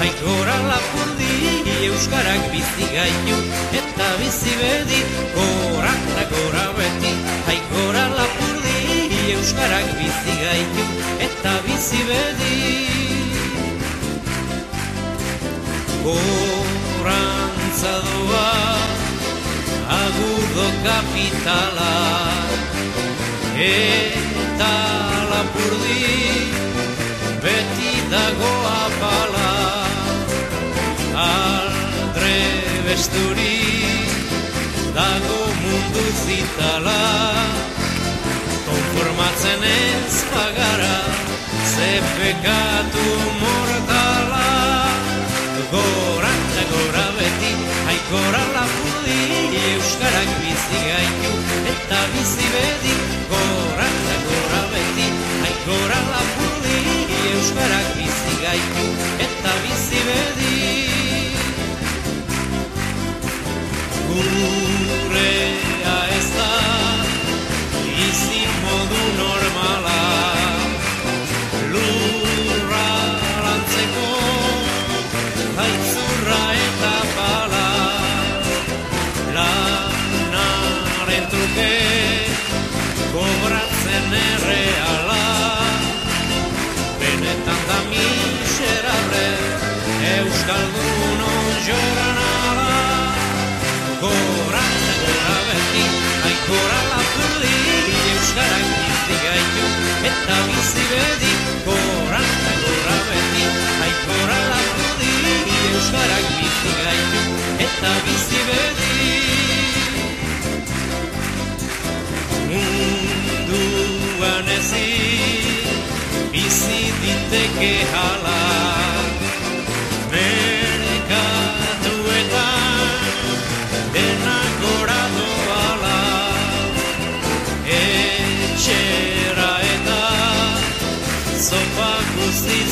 hai gora lapurdi, Euskarak bizi gaitu eta bizi bedi. Gora eta gora beti, hai gora lapurdi, Euskarak bizi gaitu eta bizi bedi. Gorantza doa, agudo kapitala eta lapurdi beti dago apala aldre besturi dago mundu zitala. Konformatzen ez bagara ze pekatu mortala. Gora eta gora beti haikora lapurdi Euskarak bizi gaitu eta bizi bedi. Gora eta gora beti haikora lapurdi Euskarak bizi gaitu eta bizi bedi Gurea ez da izi modu normala. Lurra lantzeko Haitzurra eta bala Lanaren truke Kobratzen erreala. Benetan da miserable Euskaldun onjoran ala Eta gora beti Aikora lapurdi Euskarak bizi gaitu Eta bizi bedi Gora gora beti Aikora lapurdi Euskarak bizi gaitu Eta bizi bedi Munduan ezin Bizi diteke hala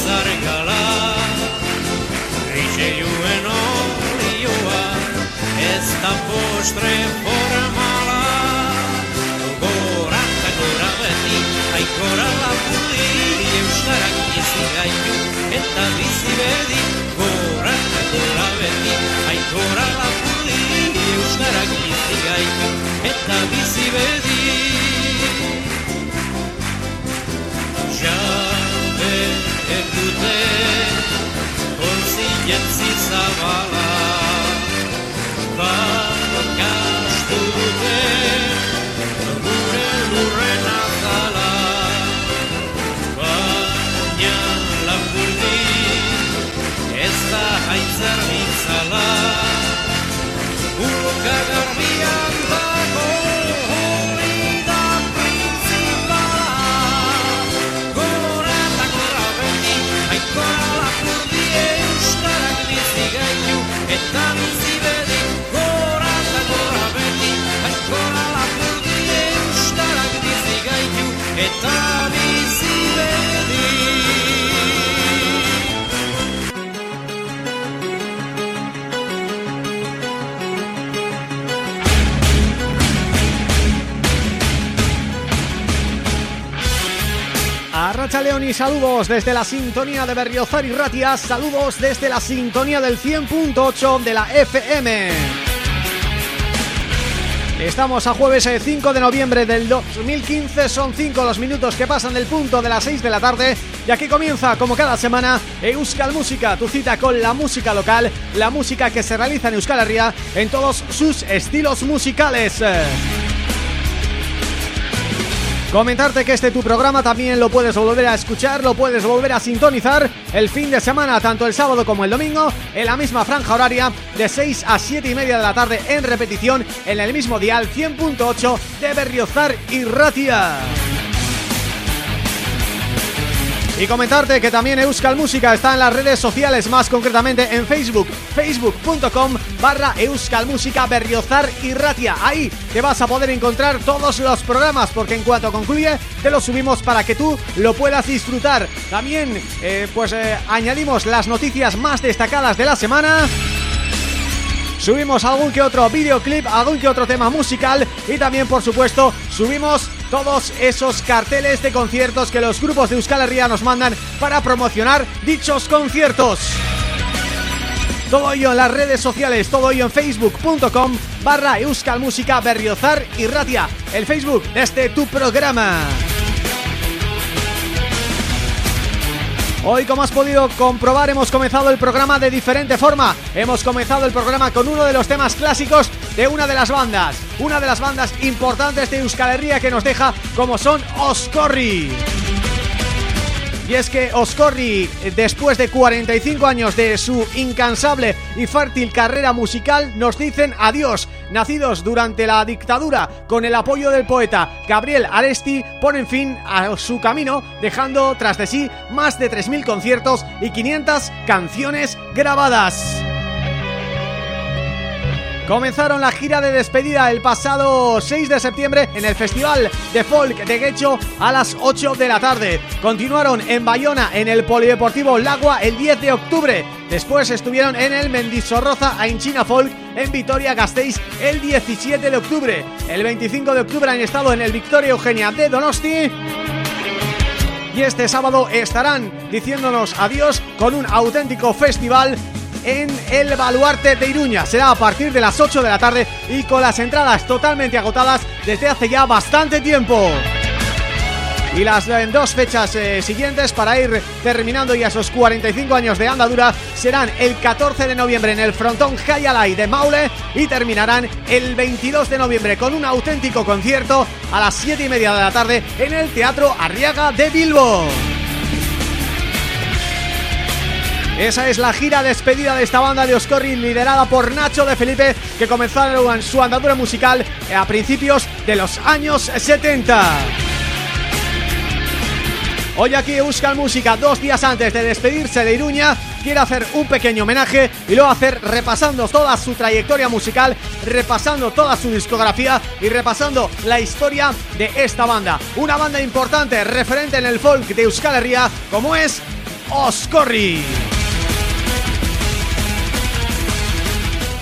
zargala Ritxeioen olioa Ez da postre formala. Gora eta gora beti Aikora lapurdi Euskarak bizi gaitu Eta bizi bedi. Gora eta gora beti Aikora lapurdi Euskarak bizi gaitu Eta bizi bedi Jatzi zabala Bakastu dute Gure lurren azala Baina lapurdi Ez da haitzer mitzala Buruka garbian dago Arracha León y saludos desde la sintonía de Berriozar y Ratia, saludos desde la sintonía del 100.8 de la FM. Estamos a jueves eh, 5 de noviembre del 2015, son 5 los minutos que pasan del punto de las 6 de la tarde Y aquí comienza, como cada semana, Euskal Música, tu cita con la música local, la música que se realiza en Euskal Herria en todos sus estilos musicales. Comentarte que este tu programa también lo puedes volver a escuchar, lo puedes volver a sintonizar el fin de semana, tanto el sábado como el domingo, en la misma franja horaria de 6 a 7 y media de la tarde en repetición en el mismo dial 100.8 de Berriozar y Ratia. Y comentarte que también Euskal Música está en las redes sociales, más concretamente en Facebook, facebook.com barra Euskal Música Berriozar y Ratia. Ahí te vas a poder encontrar todos los programas, porque en cuanto concluye, te los subimos para que tú lo puedas disfrutar. También, eh, pues eh, añadimos las noticias más destacadas de la semana... Subimos algún que otro videoclip, algún que otro tema musical y también, por supuesto, subimos todos esos carteles de conciertos que los grupos de Euskal Herria nos mandan para promocionar dichos conciertos. Todo ello en las redes sociales, todo ello en facebook.com barra Euskal Música Berriozar y Ratia, el Facebook de este tu programa. Hoy, como has podido comprobar, hemos comenzado el programa de diferente forma. Hemos comenzado el programa con uno de los temas clásicos de una de las bandas. Una de las bandas importantes de Euskal Herria que nos deja como son Oscorri. Y es que Oscorri, después de 45 años de su incansable y fértil carrera musical, nos dicen adiós. Nacidos durante la dictadura con el apoyo del poeta Gabriel Aresti, ponen fin a su camino, dejando tras de sí más de 3.000 conciertos y 500 canciones grabadas. Comenzaron la gira de despedida el pasado 6 de septiembre en el Festival de Folk de Guecho a las 8 de la tarde. Continuaron en Bayona en el Polideportivo Lagua el 10 de octubre. Después estuvieron en el Mendizorroza a Inchina Folk en Vitoria-Gasteiz el 17 de octubre. El 25 de octubre han estado en el Victoria Eugenia de Donosti y este sábado estarán diciéndonos adiós con un auténtico festival en el Baluarte de Iruña. Será a partir de las 8 de la tarde y con las entradas totalmente agotadas desde hace ya bastante tiempo. Y las eh, dos fechas eh, siguientes para ir terminando ya esos 45 años de andadura serán el 14 de noviembre en el frontón Hayalay de Maule y terminarán el 22 de noviembre con un auténtico concierto a las 7 y media de la tarde en el Teatro Arriaga de Bilbo. Esa es la gira despedida de esta banda de Oscorri liderada por Nacho de Felipe que comenzaron su andadura musical a principios de los años 70. Hoy aquí Euskal Música, dos días antes de despedirse de Iruña, quiere hacer un pequeño homenaje y lo va a hacer repasando toda su trayectoria musical, repasando toda su discografía y repasando la historia de esta banda. Una banda importante, referente en el folk de Euskal Herria, como es Oscorri.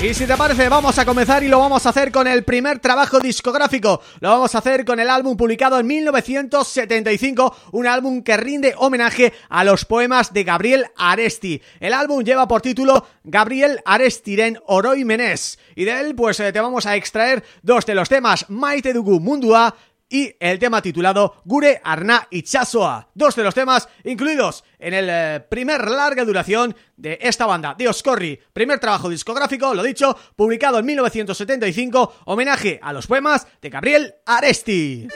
Y si te parece, vamos a comenzar y lo vamos a hacer con el primer trabajo discográfico. Lo vamos a hacer con el álbum publicado en 1975, un álbum que rinde homenaje a los poemas de Gabriel Aresti. El álbum lleva por título Gabriel Arestiren Menés. Y de él, pues eh, te vamos a extraer dos de los temas Maite Dugu Mundua y el tema titulado Gure Arna Itxasoa, dos de los temas incluidos en el eh, primer larga duración de esta banda, de Oscorri, primer trabajo discográfico, lo dicho, publicado en 1975, homenaje a los poemas de Gabriel Aresti.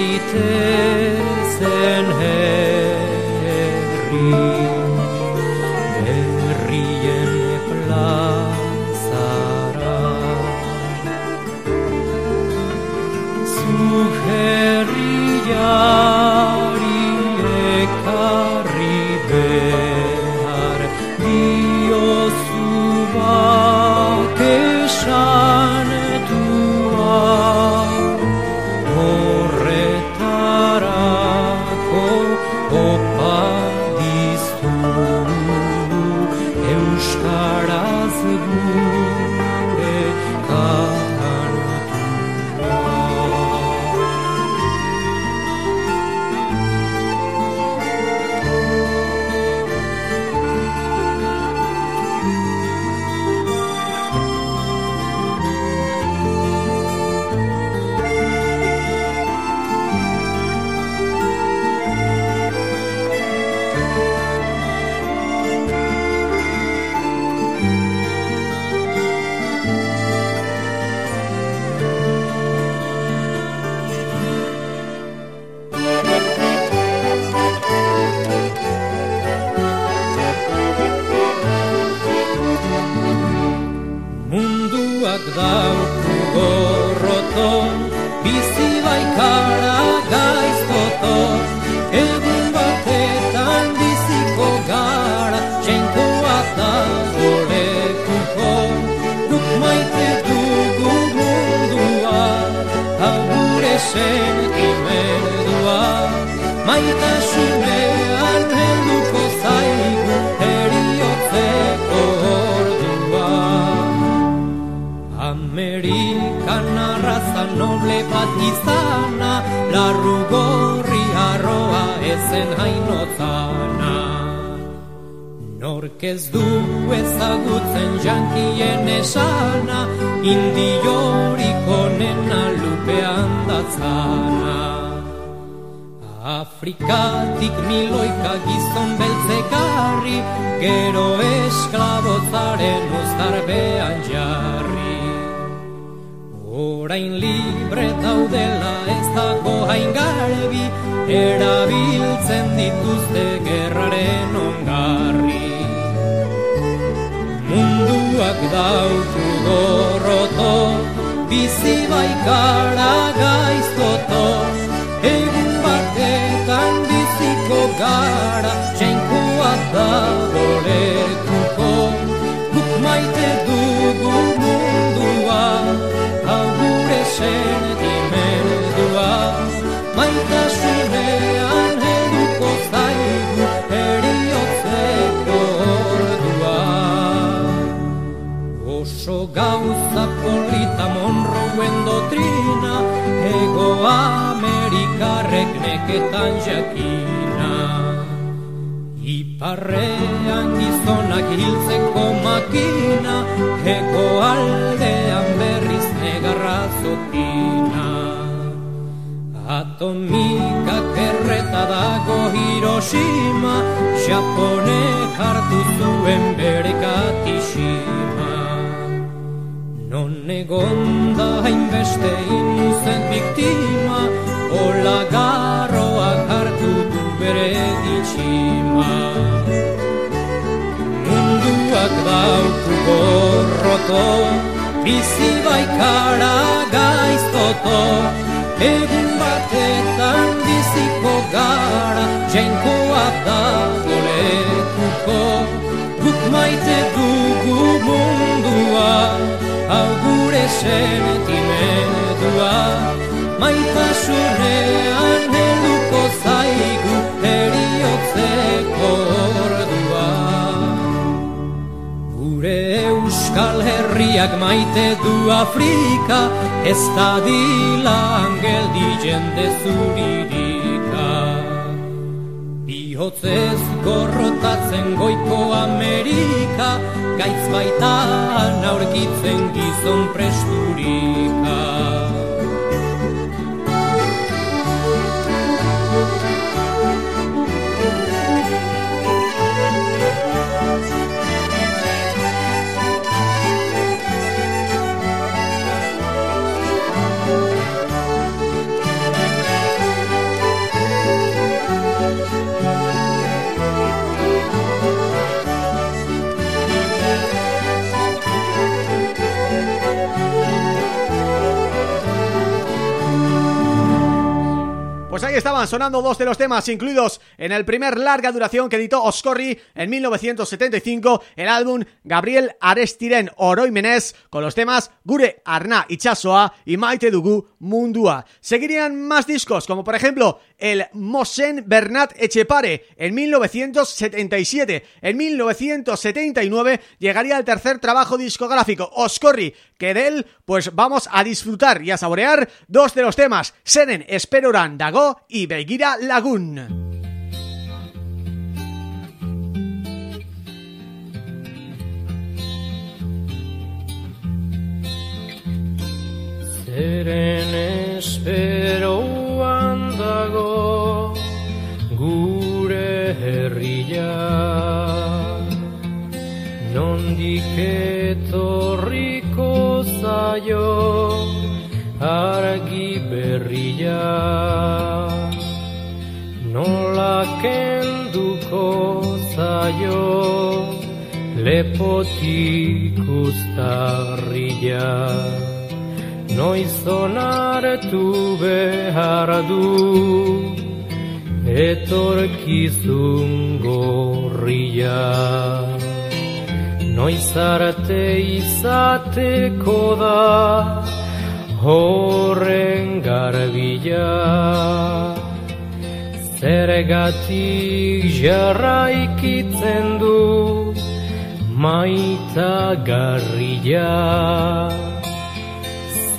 Gaitezen herri ez du ezagutzen jankien esana, indiorik onena lupean datzana. Afrikatik miloika gizon beltzekarri, gero esklabotzaren uztarbean jarri. Orain libre daudela ez dago hain garbi, erabiltzen dituzte gerraren ongarri. Dauku gorroto, bizi baikara gaiztoto, egun batetan biziko gara, txenkua da dolekuko, guk maite dugu mundua, hau gure Amerikarrek neketan jakina. Iparrean gizonak hiltzeko makina, ego aldean berriz negarra zotina. Atomika kerreta dago Hiroshima Japone hartu zuen bere katishima Non egon da hainbeste inuzen biktima Ola garroak hartu du bere ditxima Munduak dauku gorroto Bizi baikara gaiztoto. Egun batetan biziko gara Jainkoa da dolekuko Guk maite dugu mundua Hau gure sentimendua. Maitasunean helduko zaigu Eriotzeko ordua. Gure euskal herriak maite du Afrika Ez da dilan geldi jende zuririka Bihotzez gorrotatzen goiko Amerika Gaitz baitan aurkitzen gizon presturika Pues ahí estaban sonando dos de los temas incluidos en el primer larga duración que editó Oscorri en 1975, el álbum Gabriel Arestiren Oroimenez, con los temas Gure Arna Itxasoa y Maite Dugu Mundua. Seguirían más discos, como por ejemplo el Mosen Bernat Echepare en 1977. En 1979 llegaría el tercer trabajo discográfico, Oscorri, que de él pues vamos a disfrutar y a saborear dos de los temas, Seren Esperoran Dago y Begira Lagun. Esperoan zaio argi berria. Nola kenduko zaio lepotik ustarria Noiz onartu behar du etorkizun gorria Noiz arte izateko da horren garbila Zergatik jarraikitzen du maita garrila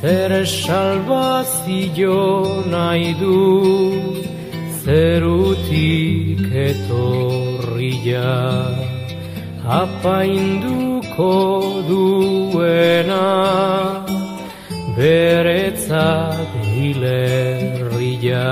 Zer salvazio nahi du zerutik etorria Apainduko duena beretzat hilerria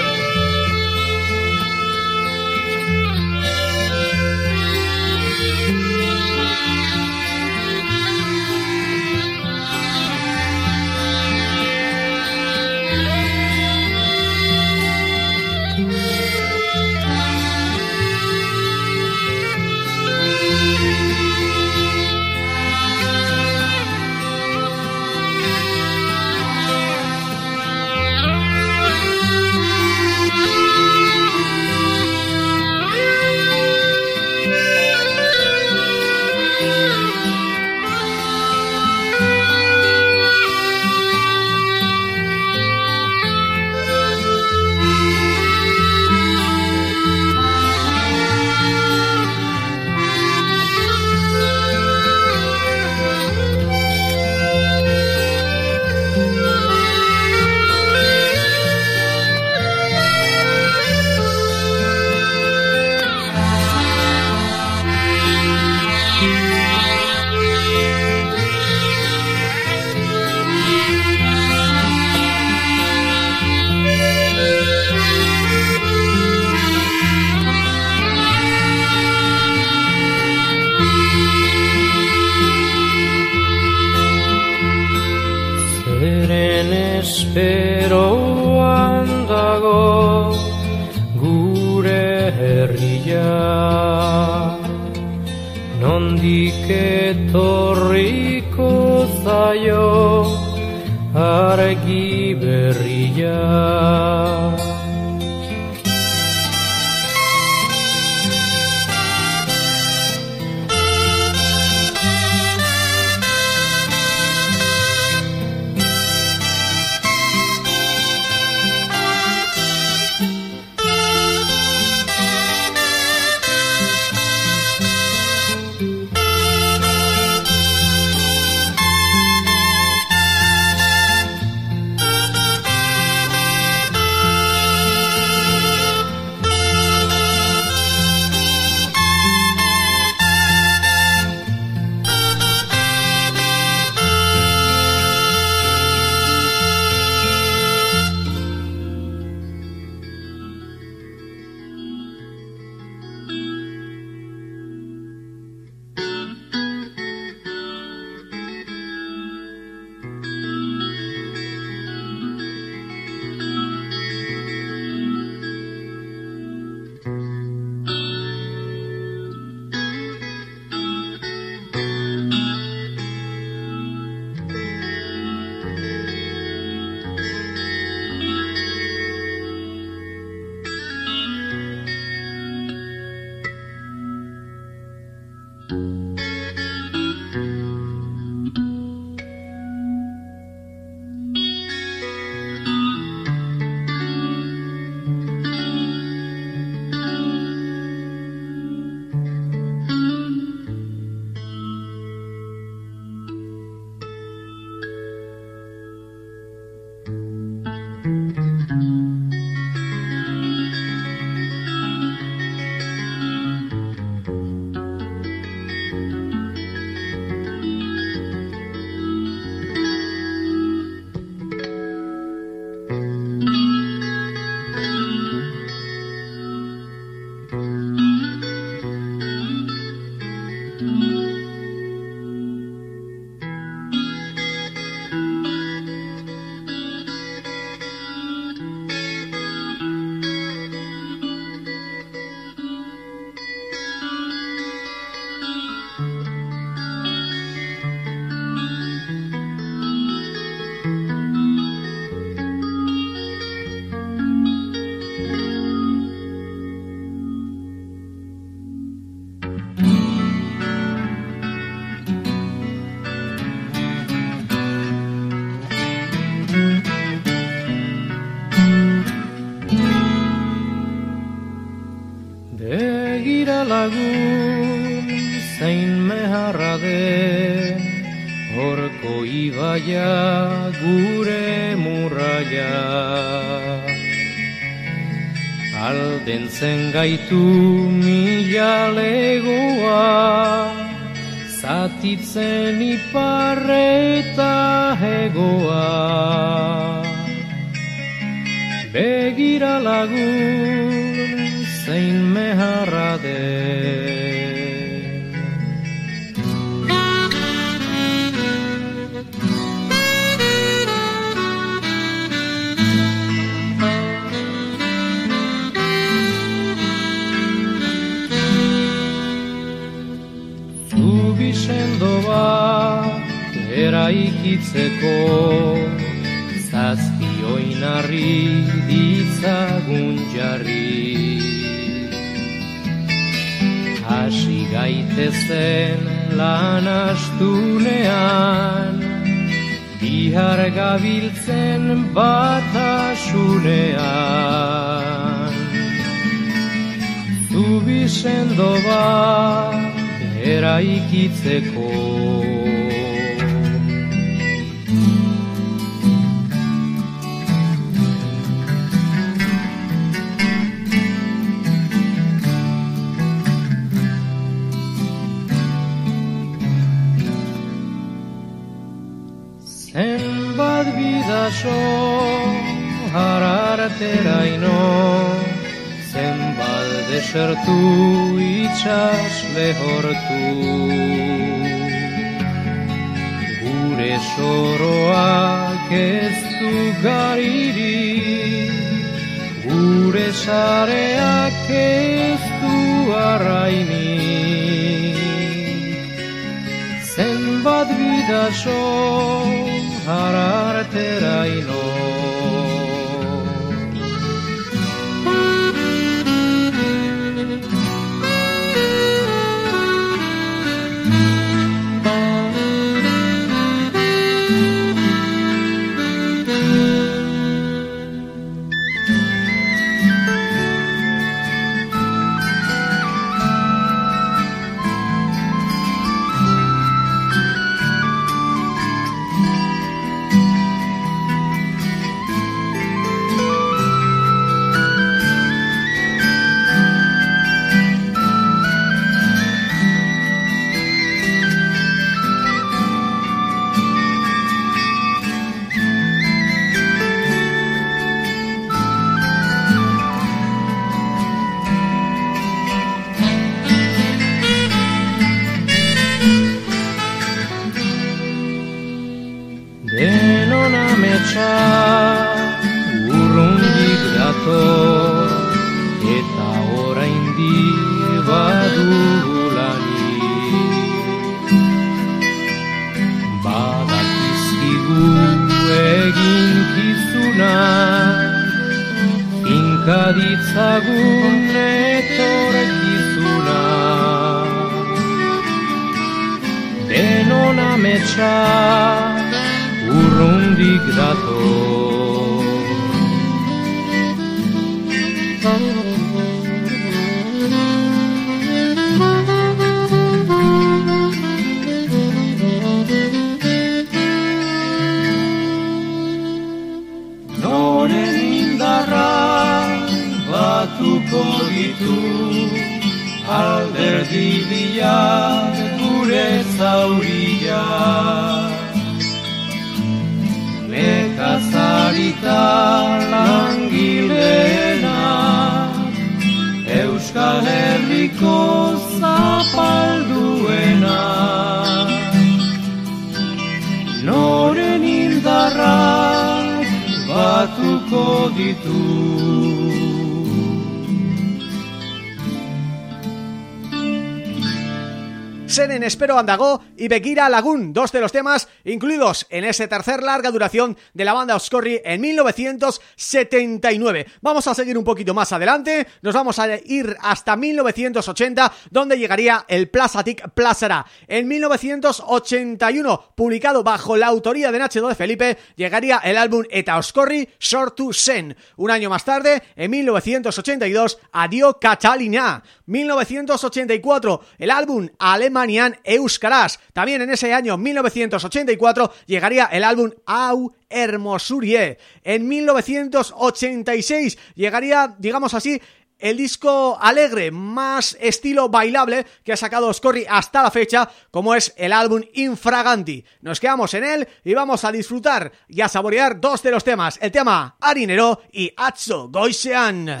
Espero Andago y Begira Lagún, dos de los temas incluidos en ese tercer larga duración de la banda Oscorri en 1979. Vamos a seguir un poquito más adelante, nos vamos a ir hasta 1980, donde llegaría el Plazatic Plazara. En 1981, publicado bajo la autoría de Nacho de Felipe, llegaría el álbum Eta Oscorri Short to Sen. Un año más tarde, en 1982, Adio Catalina. 1984, el álbum Alemanian Euskaras. También en ese año, 1984, llegaría el álbum Au Hermosurie. En 1986 llegaría, digamos así, el disco alegre, más estilo bailable que ha sacado Scorri hasta la fecha, como es el álbum Infraganti. Nos quedamos en él y vamos a disfrutar y a saborear dos de los temas, el tema Arinero y Atzo Goisean.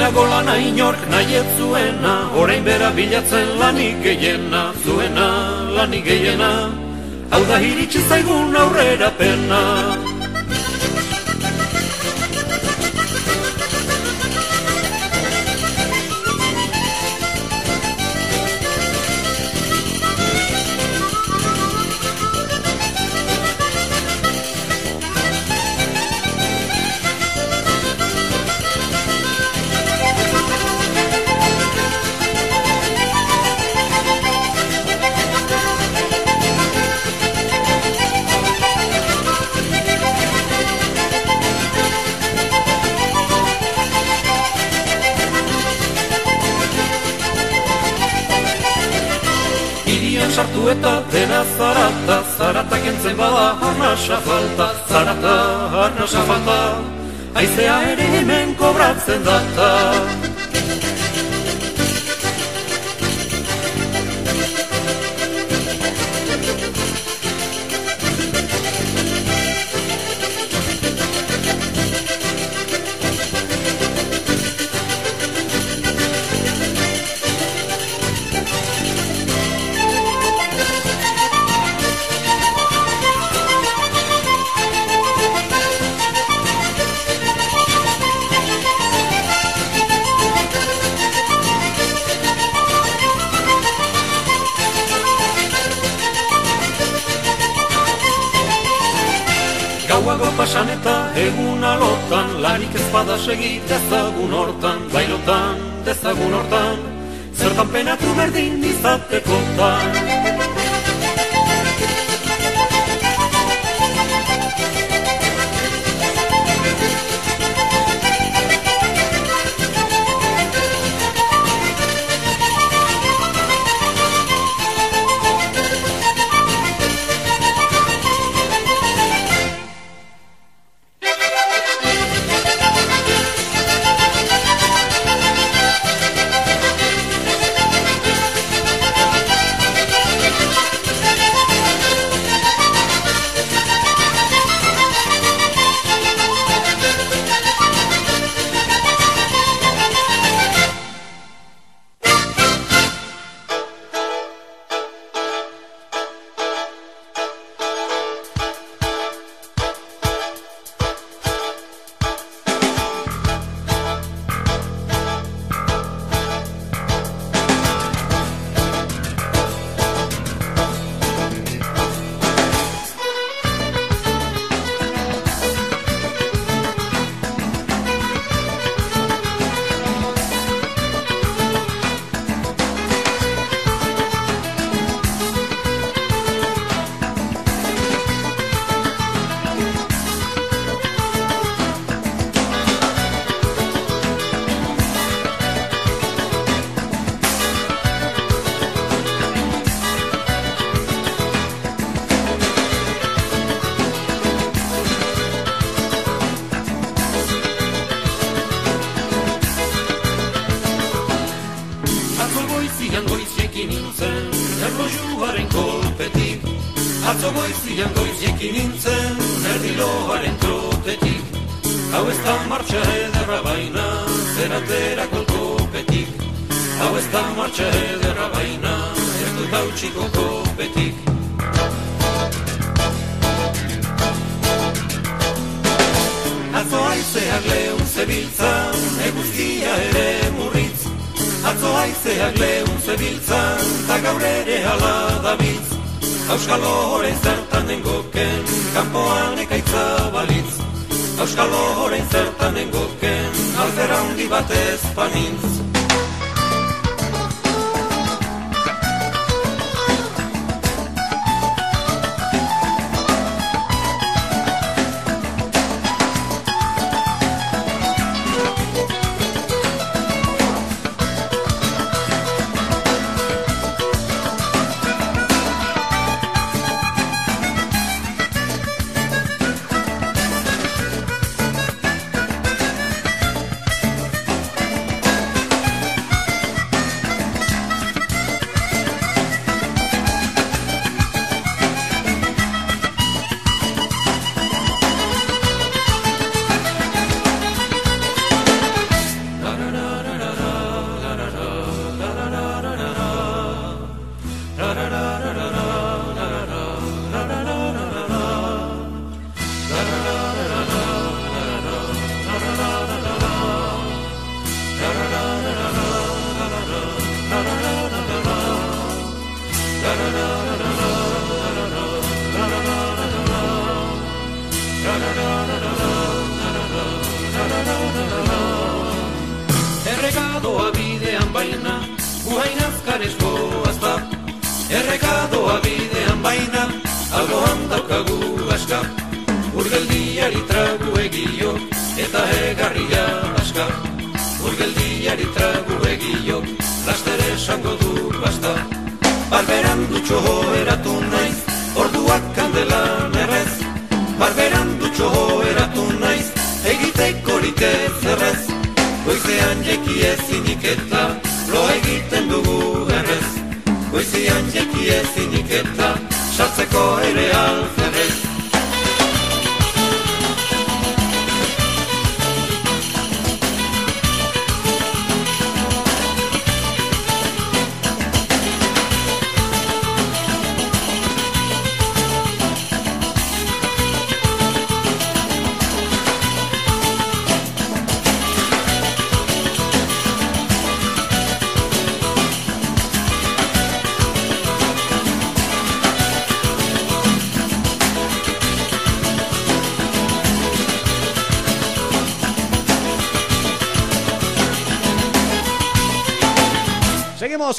Lehenago lana inork nahi ez zuena, orain bera bilatzen lanik gehiena, zuena lanik gehiena, hau da hiritsi zaigun aurrera pena. Kobratzen data.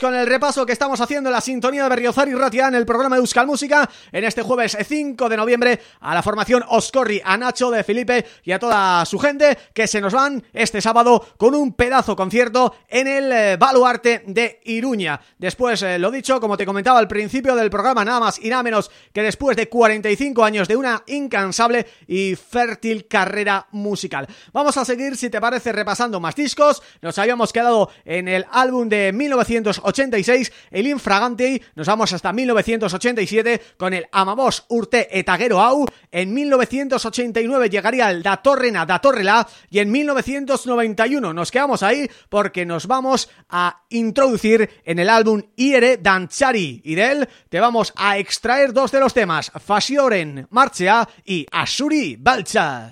Con el repaso que estamos haciendo en la sintonía de Berriozar y Ratia en el programa de Euskal Música en este jueves 5 de noviembre a la formación Oscorri, a Nacho de Felipe y a toda su gente que se nos van este sábado con un pedazo concierto en el eh, Baluarte de Iruña. Después, eh, lo dicho, como te comentaba al principio del programa, nada más y nada menos que después de 45 años de una incansable y fértil carrera musical. Vamos a seguir, si te parece, repasando más discos. Nos habíamos quedado en el álbum de 1900 86, el Infragante, nos vamos hasta 1987 con el Amabos Urte Etaguero Au, en 1989 llegaría el Datorrena Datorrela y en 1991 nos quedamos ahí porque nos vamos a introducir en el álbum Iere Danchari y de él te vamos a extraer dos de los temas, Fasioren Marchea y Asuri Balcha.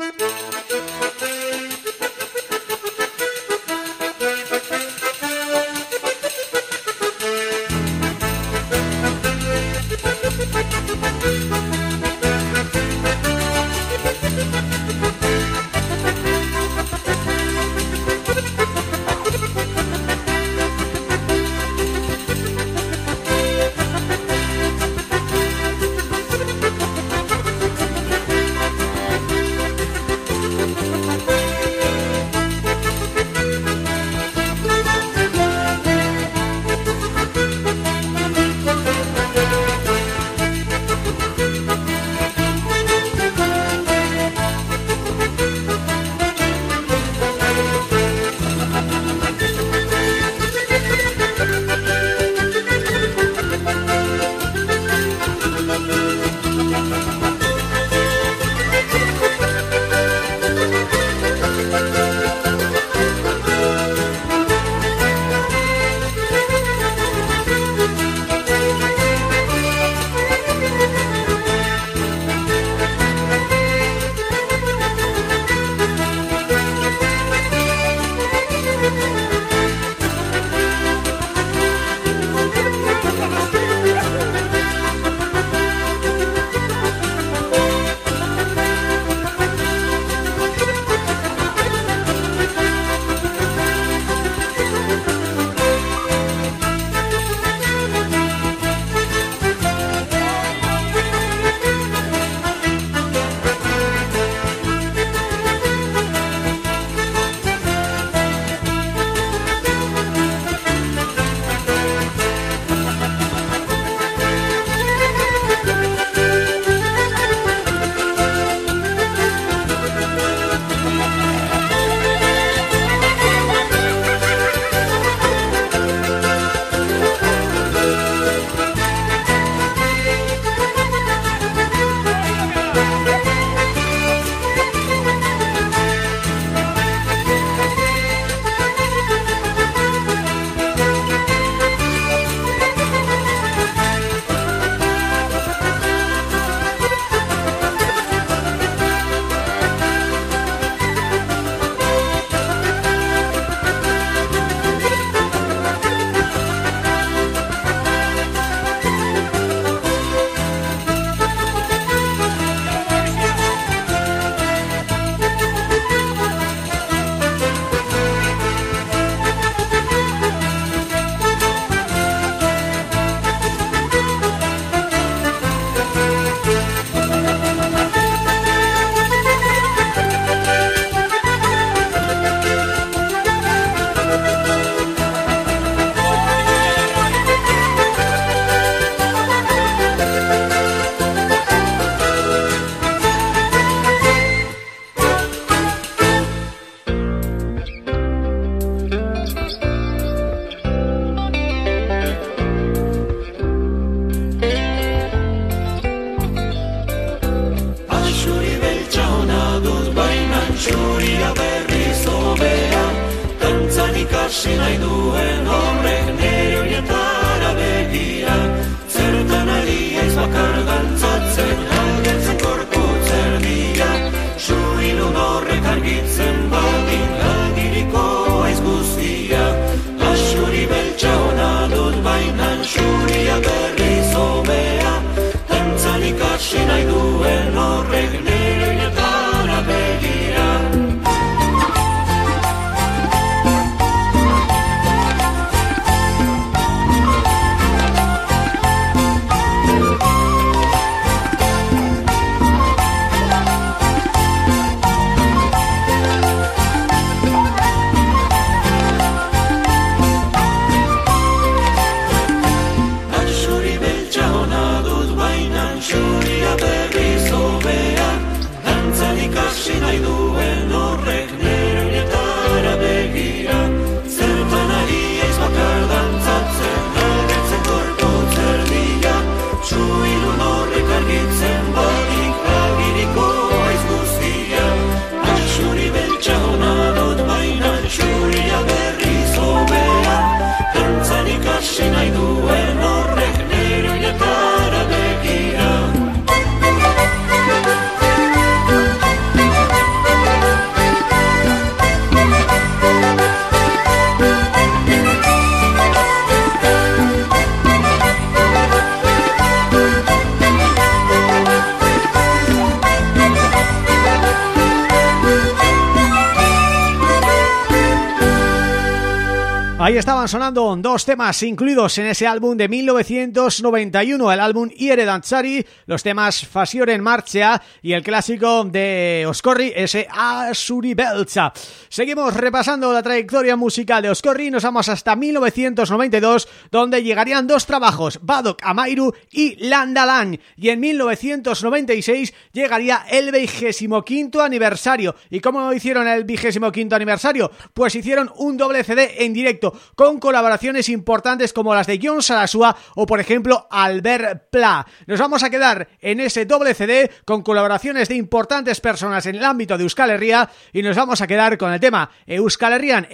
Sonando dos temas incluidos en ese álbum de 1991, el álbum Iere Danzari, los temas Fasior en Marcha y el clásico de Oscorri, ese Asuri Belza. Seguimos repasando la trayectoria musical de Oscorri nos vamos hasta 1992, donde llegarían dos trabajos, Badok Amairu y Landalan, y en 1996 llegaría el vigésimo quinto aniversario. ¿Y cómo hicieron el vigésimo quinto aniversario? Pues hicieron un doble CD en directo con colaboraciones importantes como las de John Sarasua o por ejemplo Albert Pla. Nos vamos a quedar en ese doble CD con colaboraciones de importantes personas en el ámbito de Euskal Herria y nos vamos a quedar con el tema Euskal Herrian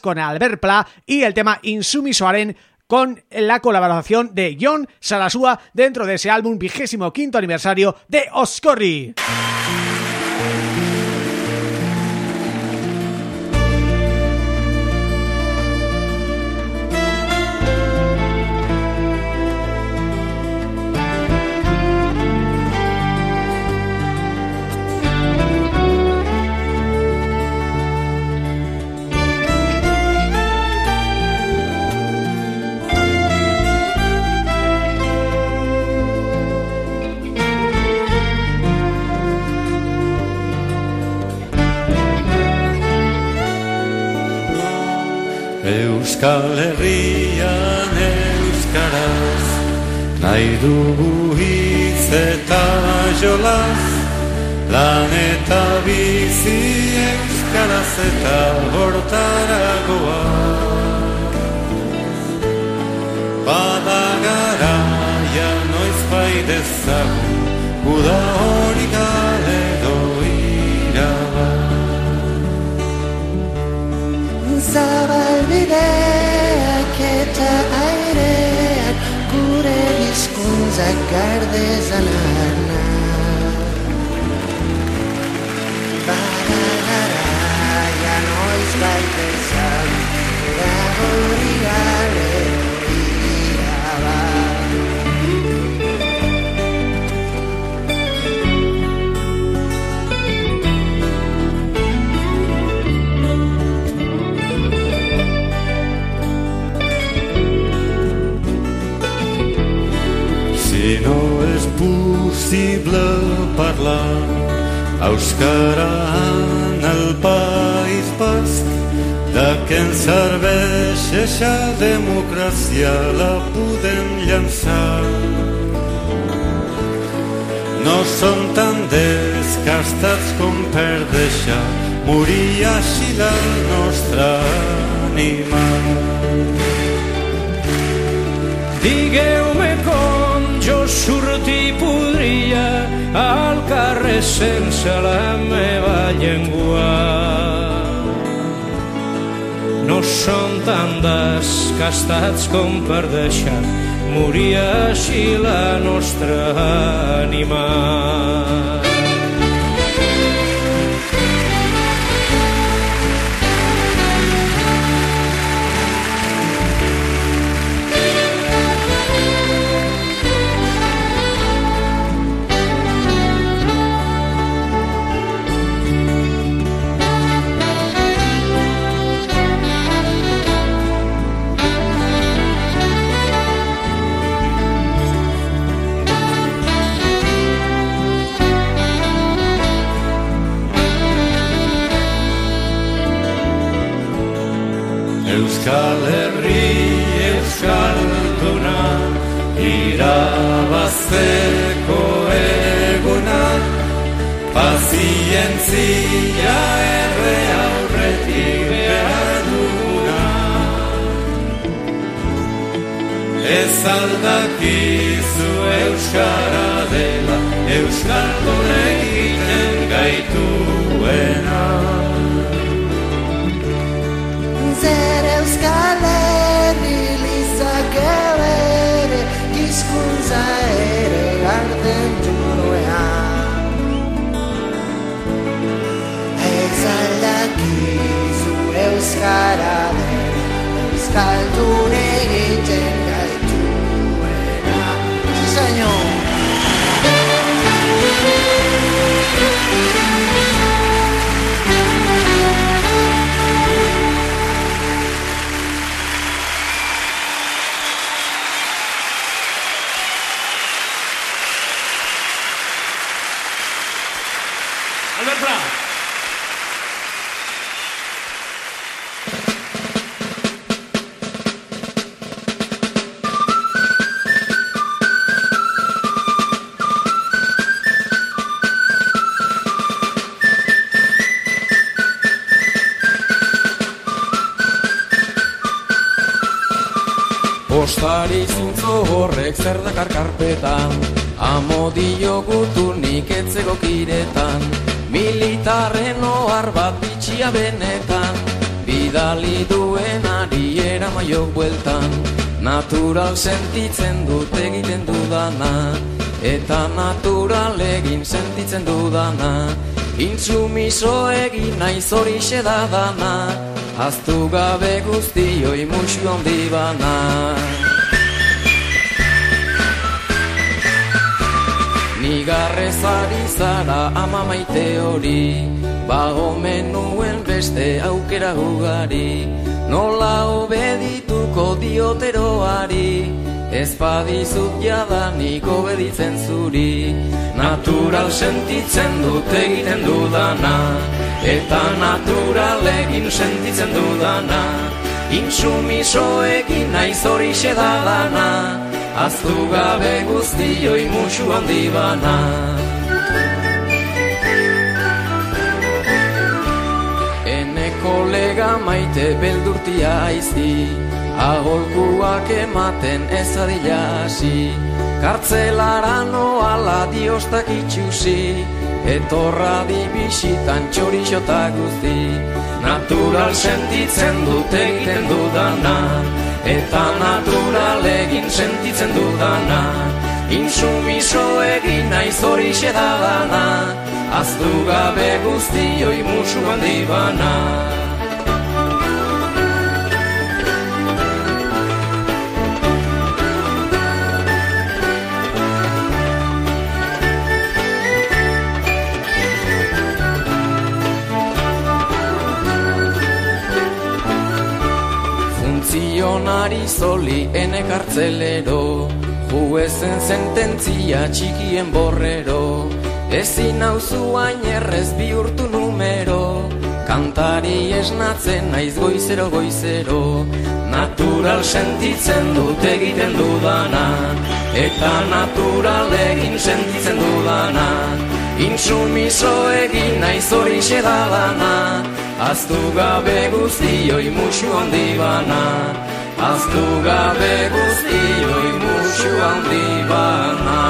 con Albert Pla y el tema Insumisoaren con la colaboración de John Sarasua dentro de ese álbum vigésimo quinto aniversario de Oscorri. Euskal Herrian Euskaraz Nahi dugu hitz eta jolaz Lan eta bizi Euskaraz eta hortaragoa Bada garaia noiz baidezagun Uda hori gale doiraba Zabalbideak eta aireak gure hizkuntzak gardezan arna. Bada garaia noiz baitezan, da hori gale possible parlar. Euskara en el País Basc de què ens serveix eixa democràcia la podem llançar. No som tan descastats com per deixar morir així la nostra ànima. Digueu-me com jo sortir podria al carrer senza la meva llengua. No són tan descastats com per deixar morir així la nostra ànima. Intsumiso egin naiz horixe da dana. Aztu gabe guztioi musu handi bana. Nigarrez ari zara ama maite hori. Ba omen nuen beste aukera ugari. Nola obedituko dioteroari. Ez badizut jadanik obeditzen zuri. Natural sentitzen dut egiten dudana. Eta natural egin sentitzen dudana. Intsumiso egin naiz horixe da lana Aztu gabe guztioi musu handi bana. Ene kolega maite beldurtia aizi Aholkuak ematen ez adila hasi Kartzelara noala diostak itxusi Etorra di bisitan txorixota guzti. Natural sentitzen dut egiten dudana. Eta natural egin sentitzen dudana. Insumiso egin naiz horixe da dana Aztu gabe guztioi musu handi Funtzionari zoli ene kartzelero Juezen sententzia txikien borrero. Ezin nauzu hain errez bihurtu numero Kantari esnatzen naiz goizero goizero. Natural sentitzen dut egiten dudana Eta natural egin sentitzen dudana. Insumiso egin naiz horixe da lana Aztu gabe guztioi musu handi bana Aztu gabe guztioi musu handi bana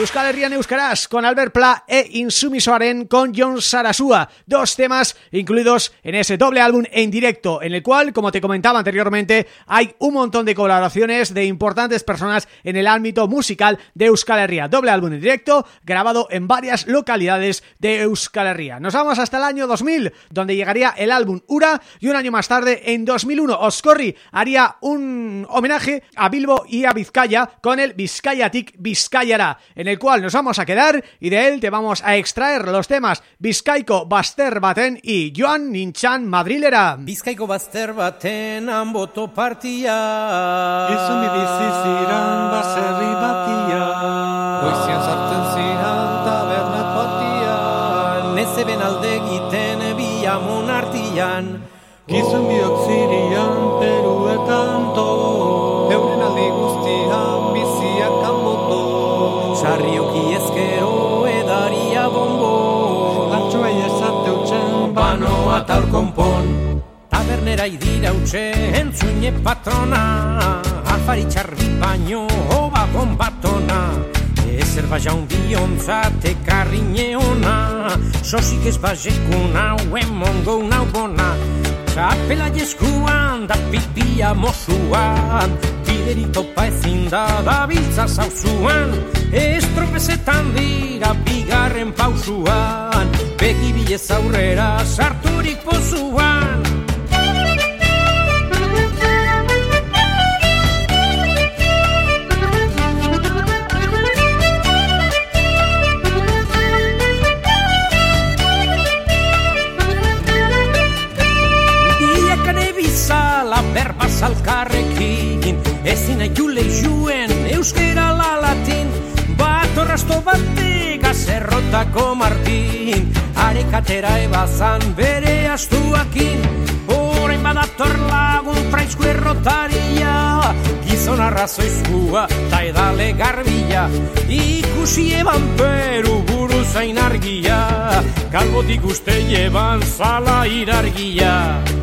Euskal Herrian Euskaraz con Albert Pla e Insumisoaren con John Sarasúa, dos temas incluidos en ese doble álbum en directo, en el cual, como te comentaba anteriormente, hay un montón de colaboraciones de importantes personas en el ámbito musical de Euskal Herria. Doble álbum en directo, grabado en varias localidades de Euskal Herria. Nos vamos hasta el año 2000, donde llegaría el álbum Ura, y un año más tarde, en 2001, Oscorri haría un homenaje a Bilbo y a Vizcaya con el Vizcayatik Vizcayara en el cual nos vamos a quedar y de él te vamos a extraer los temas Bizkaiko Baster Baten y Joan Ninchan Madrilera. Bizkaiko Baster Baten amboto partia Gizumi biziziran baserri batia Tal konpon. Tabernera idira utxe entzune patrona. Afari txarbi baino oba bombatona Ezer bajaun biontzat ekarri ona Sosik ez bajekuna uen mongo nau bona. Txapela jeskuan da pipia mosuan Bideri topa da da biltza zauzuan Estropezetan dira bigarren pausuan. Begi bilez aurrera sarturik pozuan Bat orrasto batega zerrotako martin Arekatera ebazan bere astuakin. Horein badator lagun praizku errotaria. Gizon arrazoizkua ta edale garbila Ikusi eban peru buru zain argia. Kalbotik uste eban zala irargia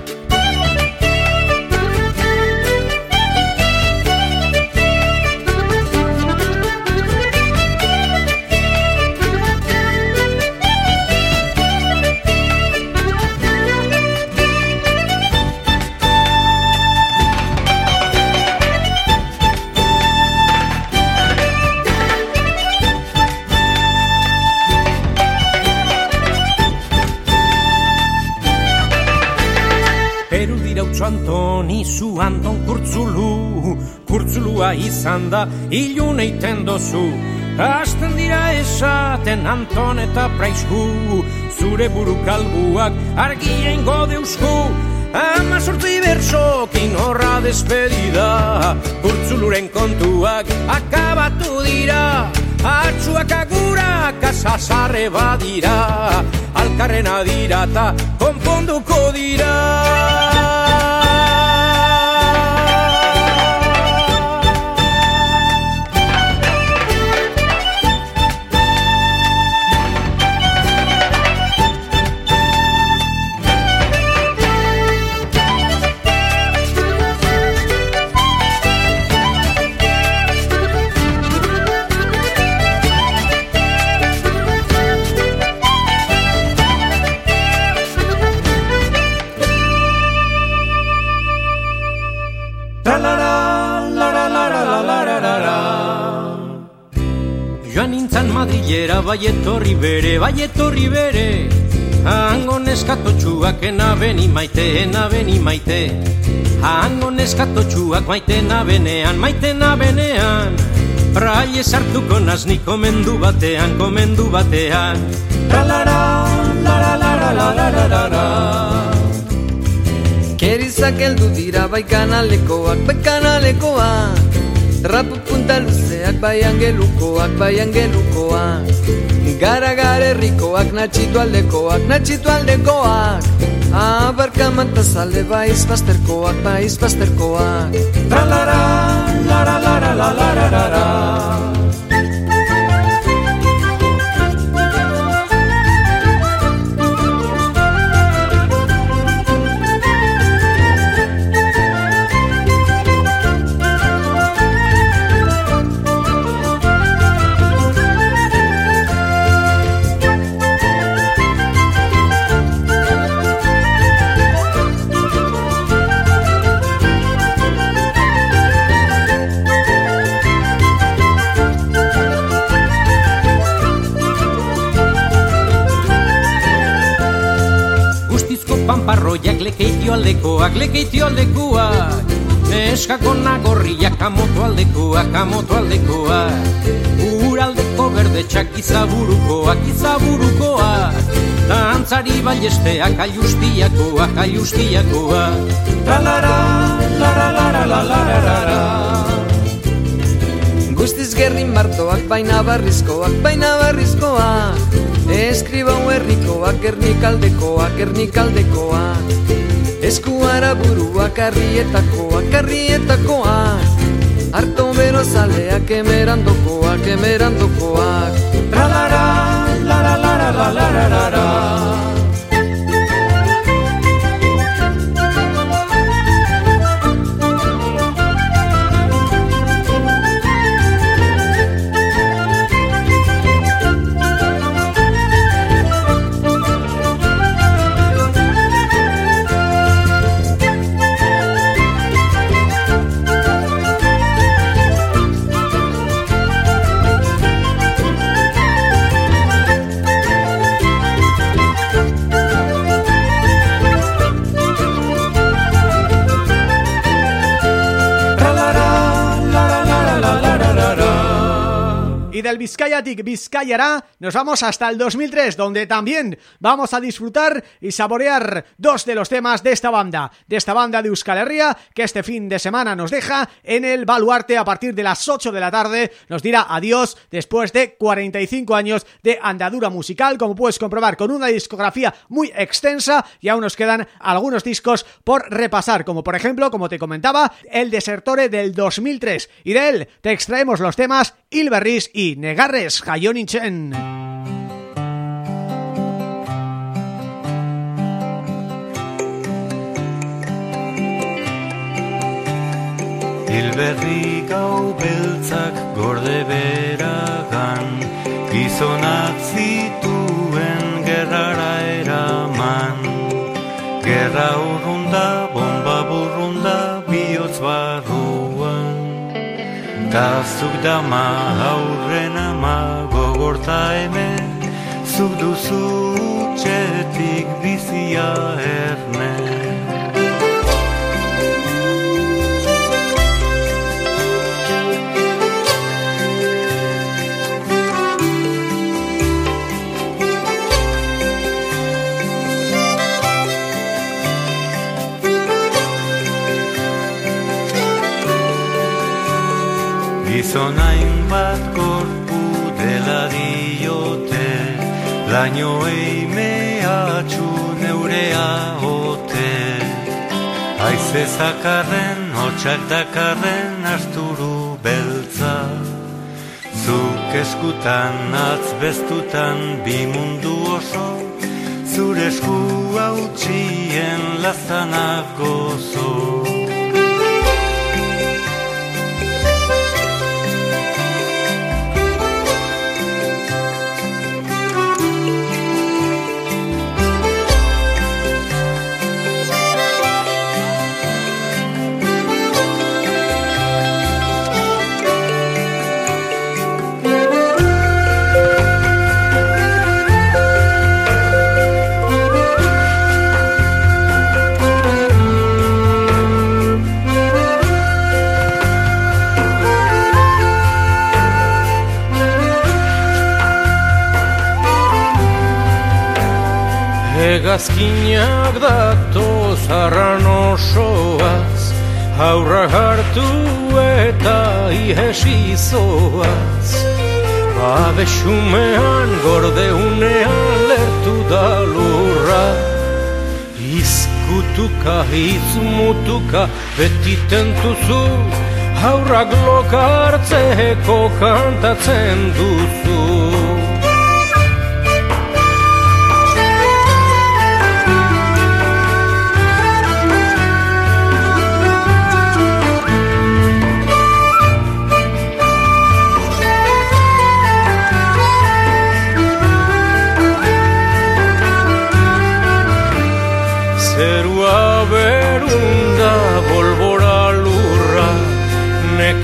Antoni zu Anton kurtzulu. Kurtzulua izan da ilun eiten dozu. Hasten dira esaten Anton eta praizku. Zure buru kalbuak argien godeusku Ama sortzi bersokin horra despedida. Kurtzuluren kontuak akabatu dira. Atxuak agurak asasarre badira. Alkarren adira eta konponduko dira Bai etorri bere, bai etorri bere. Hango neskatotxuak ena beni maite, ena beni maite. Hango neskatotxuak maite nabenean, maite nabenean Praie sartuko naz komendu batean, komendu batean. Tralara, lara, lara, lara, lara, lara Kerizak heldu dira bai kanalekoak, bai kanalekoak Rapu punta luzeak bai angelukoak, bai angelukoak Gara gara herrikoak, natxitu aldekoak, natxitu aldekoak. Abarka mantazalde bai izbazterkoak, bai izbazterkoak Tralara, lara, lara, lara, lara, lara lekeitio aldekoak, lekeitio aldekoak. Eskako nagorriak amoto aldekoak, amoto aldekoak. Uraldeko berdetxak izaburukoak, izaburukoak. Dantzari ballesteak aiustiakoak, aiustiakoak Tralara, lara, lara, lara, lara, lara Guztiz gerrin martoak, baina barrizkoak, baina barrizkoak. Eskribau herrikoak, gernikaldekoak, gernikaldekoak Eskuara buruak, arrietakoak, arrietakoak Arto bero zaleak, emerandokoak, emerandokoak. Tralara, lara, lara, lara, lara, lara Y del Vizcayatic Vizcayara nos vamos hasta el 2003, donde también vamos a disfrutar y saborear dos de los temas de esta banda, de esta banda de Euskal Herria, que este fin de semana nos deja en el Baluarte a partir de las 8 de la tarde, nos dirá adiós después de 45 años de andadura musical, como puedes comprobar con una discografía muy extensa y aún nos quedan algunos discos por repasar, como por ejemplo, como te comentaba, El Desertore del 2003, y de él te extraemos los temas Ilberris y negarrez jaio nintzen. Hilberri gau beltzak gorde beragan Gizonak zituen gerrara eraman Gerra Ta zuk dama aurren ama gogorta hemen Zuk duzu txetik bizia erne Laino eimeatxu neurea ote Aize zakarren, hotxak dakarren asturu beltza. Zuk eskutan, atz bestutan, bi mundu oso. Zure esku hau lazanak gozo Hegazkinak datoz arran osoaz Haurra hartu eta ihesi zoaz. Babesumean gordeunean lertu da lurra. Izkutuka, izmutuka, betiten tuzu Haurrak lokartzeko kantatzen duzu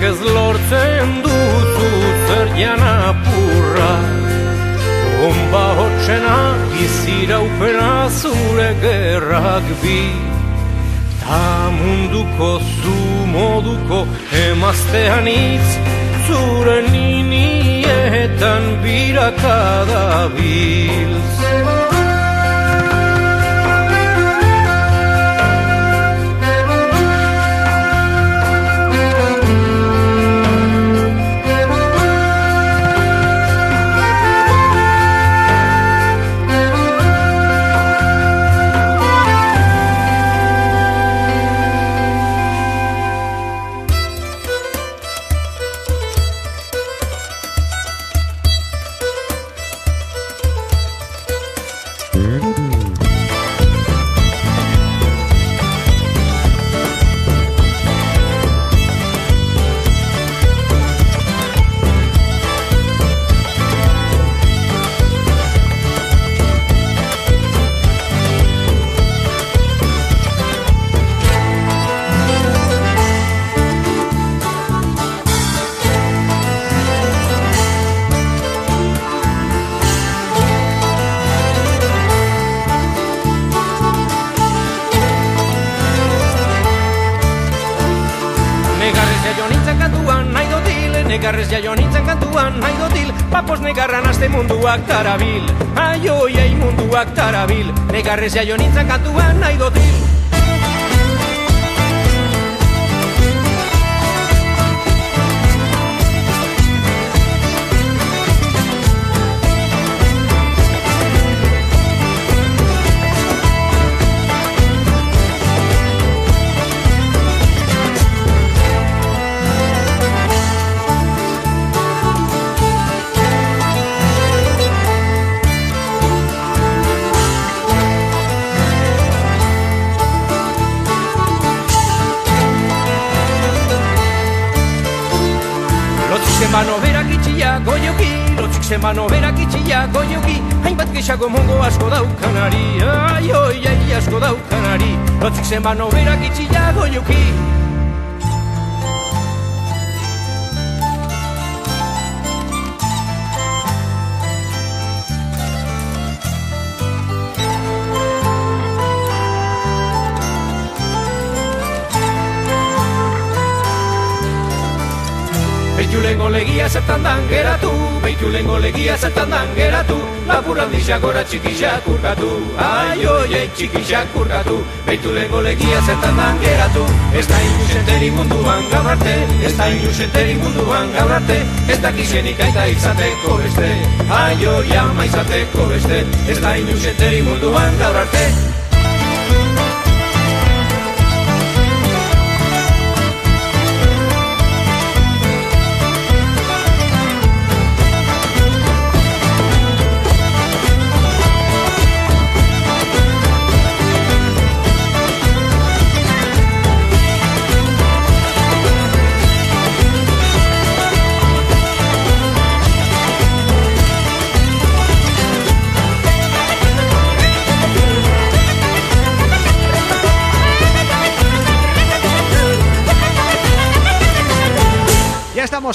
ez lortzen duzu zer jana purra Bomba hotxena, izira upena zure gerrak bi Ta munduko zu moduko emaztean itz Zure ninietan birakada bilz Papos negarran azte munduak tarabil. Ai oi ai munduak tarabil. Negarrez jaio nintzen kantuan nahi dotil semano berak itxia goioki Lotzik semano berak itxia goioki Hainbat gexago mongo asko daukanari Ai, oi, ai, asko daukanari Lotzik semano berak itxia goioki lengo legia zertan dan geratu. Beitu lengo legia zertan dan geratu. Lapur handizak gora txikizak urkatu. Ai, oi, ei, txikizak urkatu. Beitu lengo legia zertan dan geratu. Ez da inusenteri munduan gaur arte. Ez da inusenteri munduan gaur arte. Ez da kizenik aita izateko beste. Ai, oi, ama izateko beste. Ez da inusenteri munduan gaur arte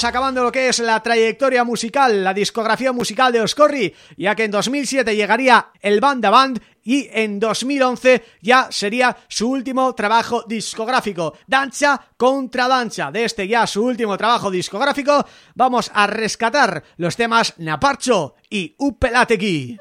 acabando lo que es la trayectoria musical, la discografía musical de Oscorri, ya que en 2007 llegaría el Band a Band y en 2011 ya sería su último trabajo discográfico, Dancha contra Dancha. De este ya su último trabajo discográfico vamos a rescatar los temas Naparcho y Upelategui.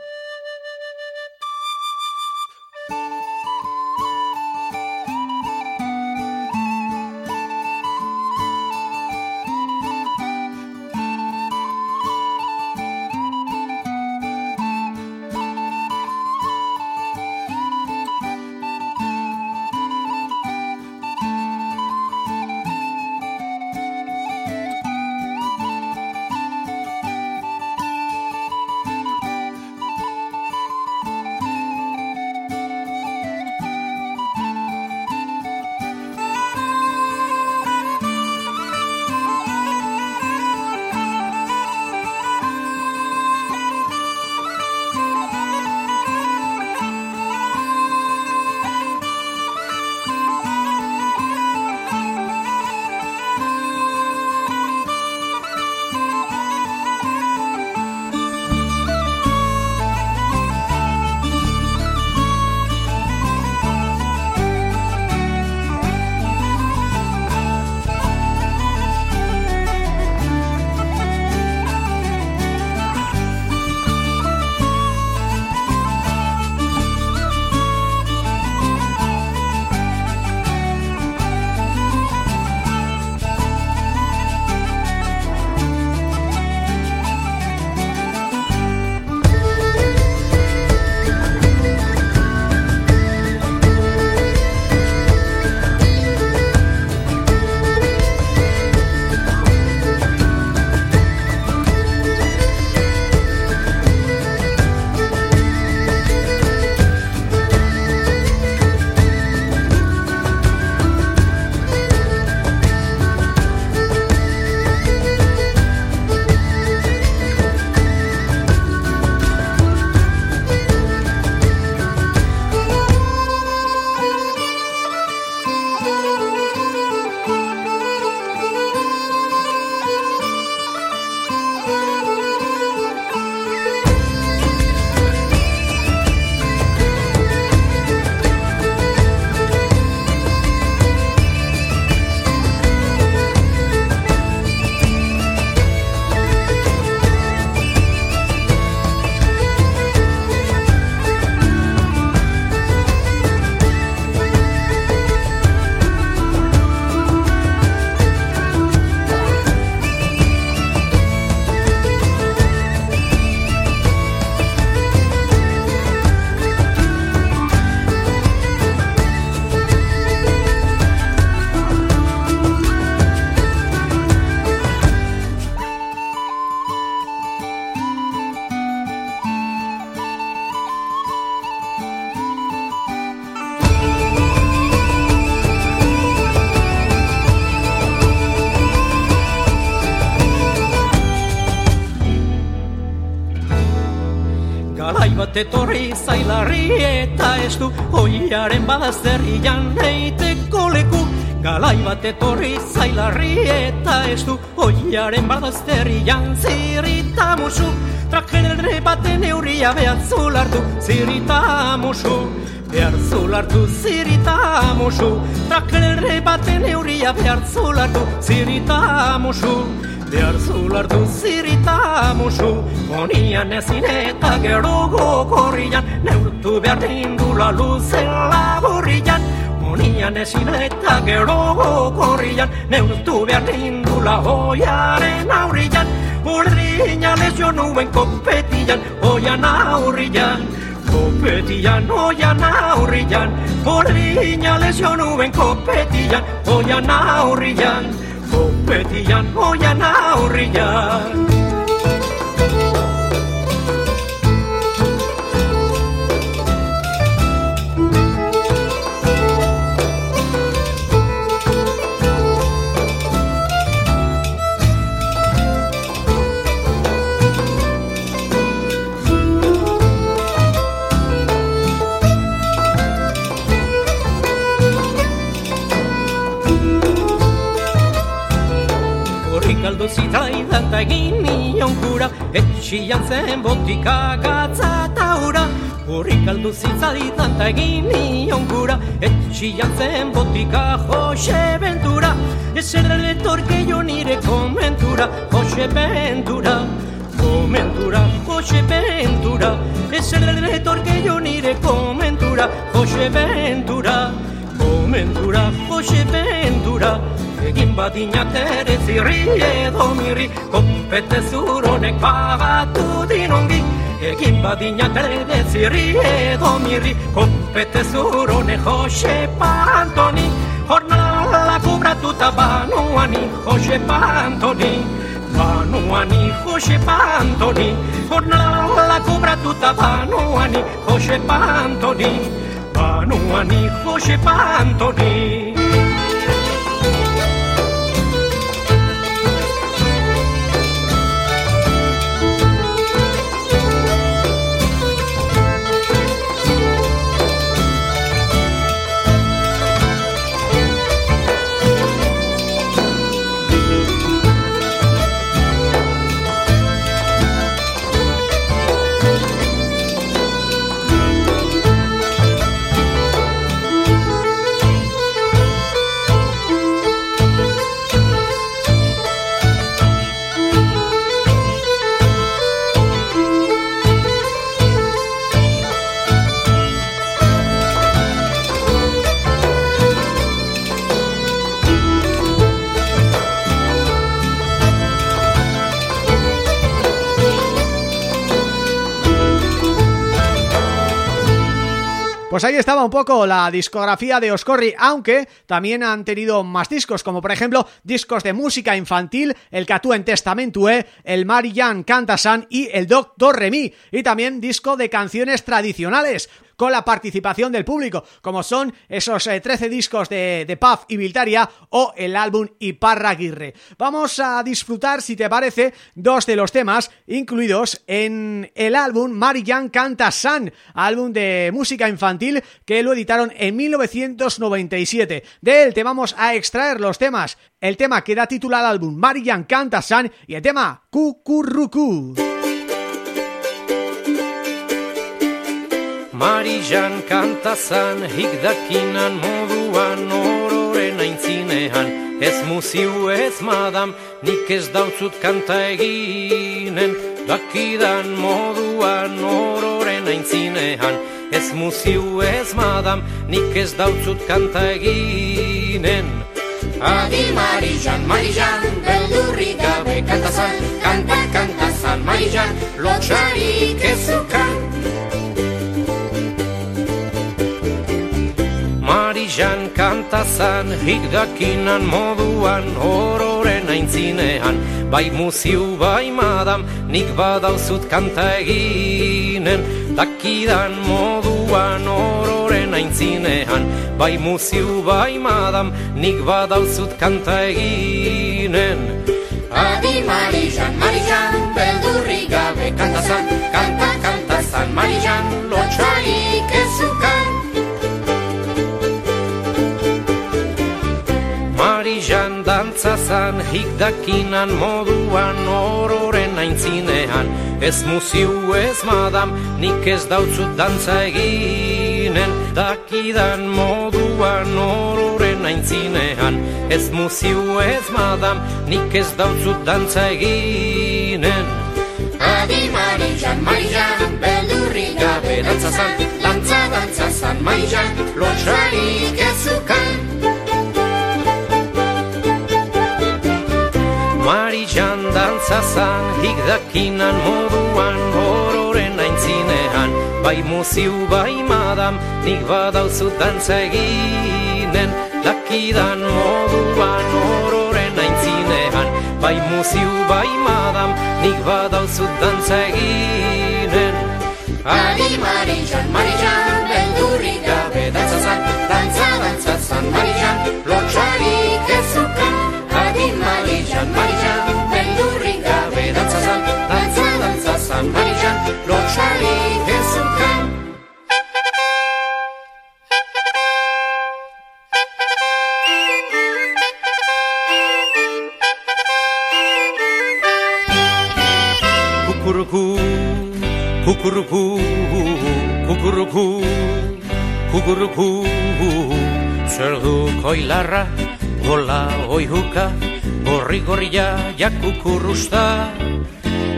Etorri zailarri eta ez du Hoiaren badazterrian neiteko leku. Galai bat etorri zailarri eta ez du Hoiaren badazterrian zirita musu. Trakenelre baten euria behar zulartu Zirita musu. Behar zulartu zirita musu. Trakenelre baten euria behar zulartu Zirita musu Behar zulartu zirita musu Onian ezin eta gero gokorrian Neurtu behar indula luzen laborrian Onian ezin eta gero gokorrian Neurtu behar indula hoiaren aurrian Urdina lezio nuen kopetian Hoian aurrian. Kopetian, oian aurrian Urdina lezio nuen kopetian Hoian aurrian เวทียันโหยานาวริยา Etxian zen botika gatza eta ura. Horrik galdu zitzaidan da egin nion kura Etxian zen botika Jose Ventura. Ezer etorke jo nire komentura. Jose Ventura Komentura Jose Ventura. Ezer etorke jo nire komentura. Jose Ventura Komentura Jose Ventura inbadignate zirri e domiri compete surone cava tutti nonghi e inbadignate zirri e domiri compete surone hoshe pantoni ornala cubra tutta banuani hoshe pantoni banuani hoshe pantoni ornala cubra tutta banuani hoshe pantoni banuani hoshe pantoni Pues ahí estaba un poco la discografía de Oscorri, aunque también han tenido más discos, como por ejemplo discos de música infantil, el Catú en Testamentue, el Marian Cantasan y el Doctor Remy, y también disco de canciones tradicionales, con la participación del público, como son esos 13 eh, discos de, de Puff y Viltaria o el álbum Iparraguirre. Vamos a disfrutar, si te parece, dos de los temas incluidos en el álbum Marian Canta San, álbum de música infantil que lo editaron en 1997. De él te vamos a extraer los temas, el tema que da título al álbum Marian Canta San y el tema Cucurrucú. Marijan kantazan higdakinan moduan ororen aintzinean. Ez muziu ez madam nik ez dautzut kanta eginen. Dakidan moduan ororen aintzinean. Ez muziu ez madam nik ez dautzut kanta eginen. Adi Marijan, Marijan, beldurri gabe kantazan Kanta kantazan Marijan, lotxarik ezukan Marijan kantazan, higdakinan moduan, hororen aintzinean, bai muziu, bai madam, nik badauzut kanta eginen, dakidan moduan, hororen aintzinean, bai muziu, bai madam, nik badauzut kanta eginen. Adi Marijan, Marijan, beldurri gabe kantazan, kanta kantazan, Marijan, zan hikdakinan moduan ororen aintzinean. Ez muziu ez madam nik ez dautzut dantza eginen. Dakidan moduan ororen aintzinean. Ez muziu ez madam nik ez dautzut dantza eginen. Adi Marijan, Marijan, beldurri gabe dantza zan Dantza, dantza zan, Marijan, lotxarik ezukan Marijan dantzazan, higdakinan moduan hororen aintzinean. Bai muziu, bai madam, nik badauzu dantza eginen. Dakidan moduan hororen aintzinean. Bai muziu, bai madam, nik badauzu dantza eginen. Adi Marijan, Marijan, beldurri gabe dantza zan Dantza, dantza zan, Marijan, lotxarik ezukan Adi Marijan, Marijan, zan, Marijan, lotxarik ezukan Kukuruku, kukuruku, kukuruku, kukuruku. Zer du koilarra, gola oihuka, gorri gorria jakukurusta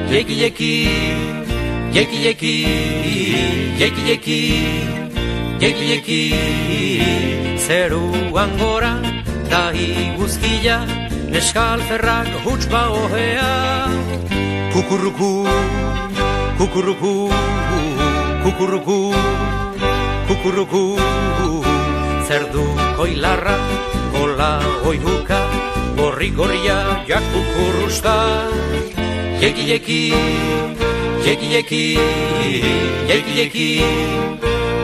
Jeki jeki, jeki jeki, jeki jeki, jeki jeki Zeruan gora, da iguzkila, neskalferrak huts ohea. Kukuruku, kukuruku, kukuruku, kukuruku. Zer du koilarra, gola oihuka, gorri gorria jakukurusta Jeki jeki, jeki jeki, jeki jeki,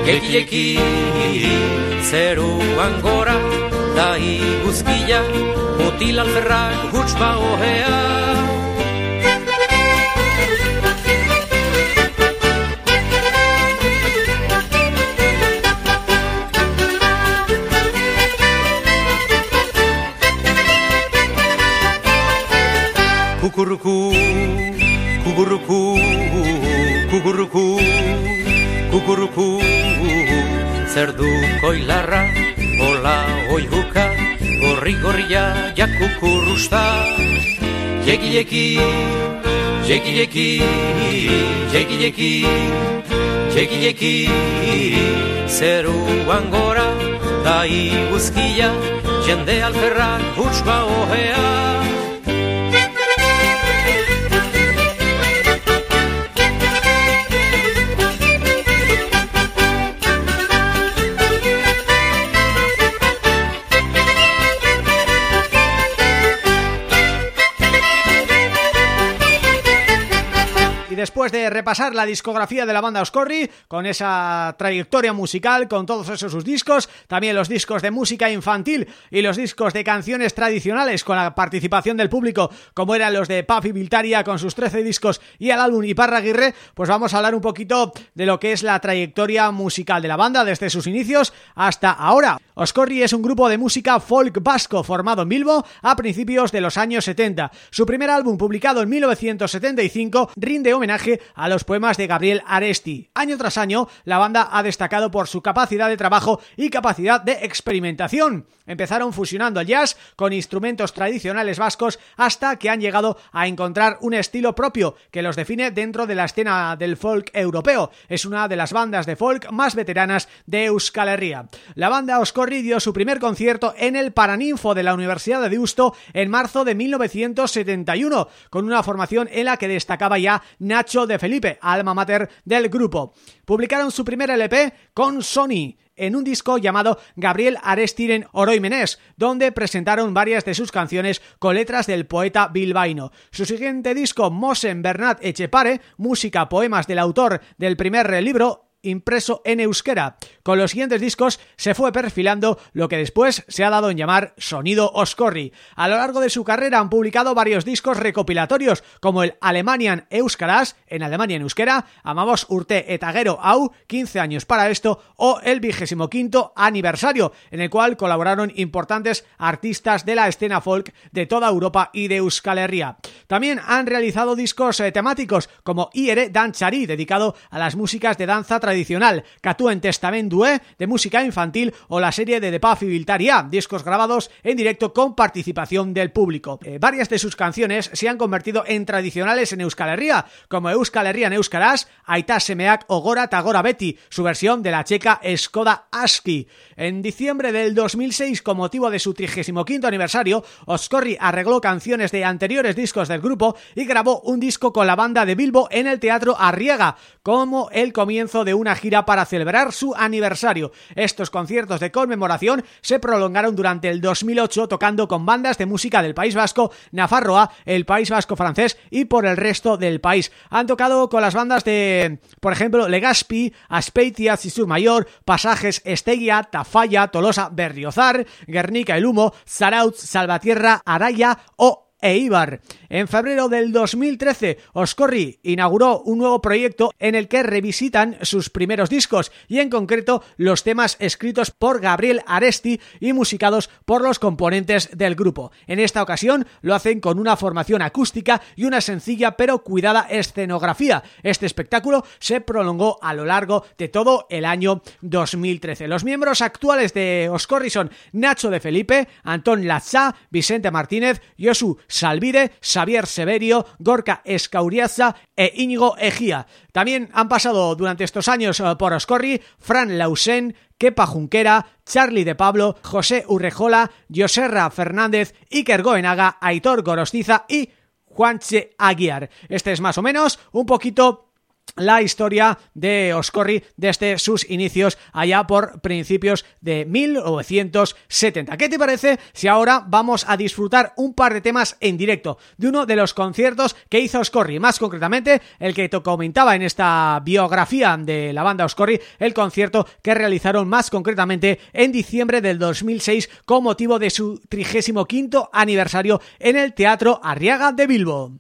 jeki jeki Zeruan gora, da iguzkila, mutil alferrak huts ohea gorri gorria jakukurusta Jeki jeki, jeki jeki, jeki jeki, jeki jeki. Zeruan gora, da iguzkia, jende alferrak hutsba ohea repasar la discografía de la banda Oscorri, con esa trayectoria musical, con todos esos sus discos, también los discos de música infantil y los discos de canciones tradicionales con la participación del público, como eran los de Papi Viltaria con sus 13 discos y el álbum Iparra Aguirre, pues vamos a hablar un poquito de lo que es la trayectoria musical de la banda desde sus inicios hasta ahora. Oscorri es un grupo de música folk vasco formado en Bilbo a principios de los años 70. Su primer álbum publicado en 1975 rinde homenaje a los poemas de Gabriel Aresti. Año tras año, la banda ha destacado por su capacidad de trabajo y capacidad de experimentación. Empezaron fusionando el jazz con instrumentos tradicionales vascos hasta que han llegado a encontrar un estilo propio que los define dentro de la escena del folk europeo. Es una de las bandas de folk más veteranas de Euskal Herria. La banda Oscorri dio su primer concierto en el Paraninfo de la Universidad de Deusto en marzo de 1971, con una formación en la que destacaba ya Nacho de Felipe, alma mater del grupo. Publicaron su primer LP con Sony, en un disco llamado Gabriel Arestiren Oroimenés, donde presentaron varias de sus canciones con letras del poeta bilbaíno. Su siguiente disco, Mosen Bernat Echepare, música poemas del autor del primer libro, impreso en euskera. Con los siguientes discos se fue perfilando lo que después se ha dado en llamar Sonido Oscorri. A lo largo de su carrera han publicado varios discos recopilatorios como el Alemanian Euskaras, en Alemania en euskera, Amamos Urte Etagero Au, 15 años para esto, o el vigésimo quinto aniversario, en el cual colaboraron importantes artistas de la escena folk de toda Europa y de Euskal Herria. También han realizado discos eh, temáticos como Iere Danchari, dedicado a las músicas de danza tradicional, Katuen Testamendue, de música infantil, o la serie de Depaf y Viltaria, discos grabados en directo con participación del público. Eh, varias de sus canciones se han convertido en tradicionales en Euskal Herria, como Euskal Herria en Euskaraz, Aita Semeak o Gora Tagora Betty, su versión de la checa Skoda Aski. En diciembre del 2006, con motivo de su 35 aniversario, Oscorri arregló canciones de anteriores discos del grupo y grabó un disco con la banda de Bilbo en el Teatro Arriaga, como el comienzo de una gira para celebrar su aniversario. Estos conciertos de conmemoración se prolongaron durante el 2008 tocando con bandas de música del País Vasco, Nafarroa, el País Vasco francés y por el resto del país. Han tocado con las bandas de, por ejemplo, Legaspi, Aspeitia, Cisur Mayor, Pasajes, Estegia, Tafalla, Tolosa, Berriozar, Guernica, El Humo, Zarautz, Salvatierra, Araya o Eibar. En febrero del 2013, Oscorri inauguró un nuevo proyecto en el que revisitan sus primeros discos y en concreto los temas escritos por Gabriel Aresti y musicados por los componentes del grupo. En esta ocasión lo hacen con una formación acústica y una sencilla pero cuidada escenografía. Este espectáculo se prolongó a lo largo de todo el año 2013. Los miembros actuales de Oscorri son Nacho de Felipe, Antón Lazza, Vicente Martínez, Josu Salvide, Xavier Severio, Gorka Escauriaza e Íñigo Ejía. También han pasado durante estos años eh, por Oscorri Fran Lausen, Kepa Junquera, Charlie de Pablo, José Urrejola, Joserra Fernández, Iker Goenaga, Aitor Gorostiza y Juanche Aguiar. Este es más o menos un poquito la historia de Oscorri desde sus inicios allá por principios de 1970. ¿Qué te parece si ahora vamos a disfrutar un par de temas en directo de uno de los conciertos que hizo Oscorri? Más concretamente, el que te comentaba en esta biografía de la banda Oscorri, el concierto que realizaron más concretamente en diciembre del 2006 con motivo de su 35 aniversario en el Teatro Arriaga de Bilbo.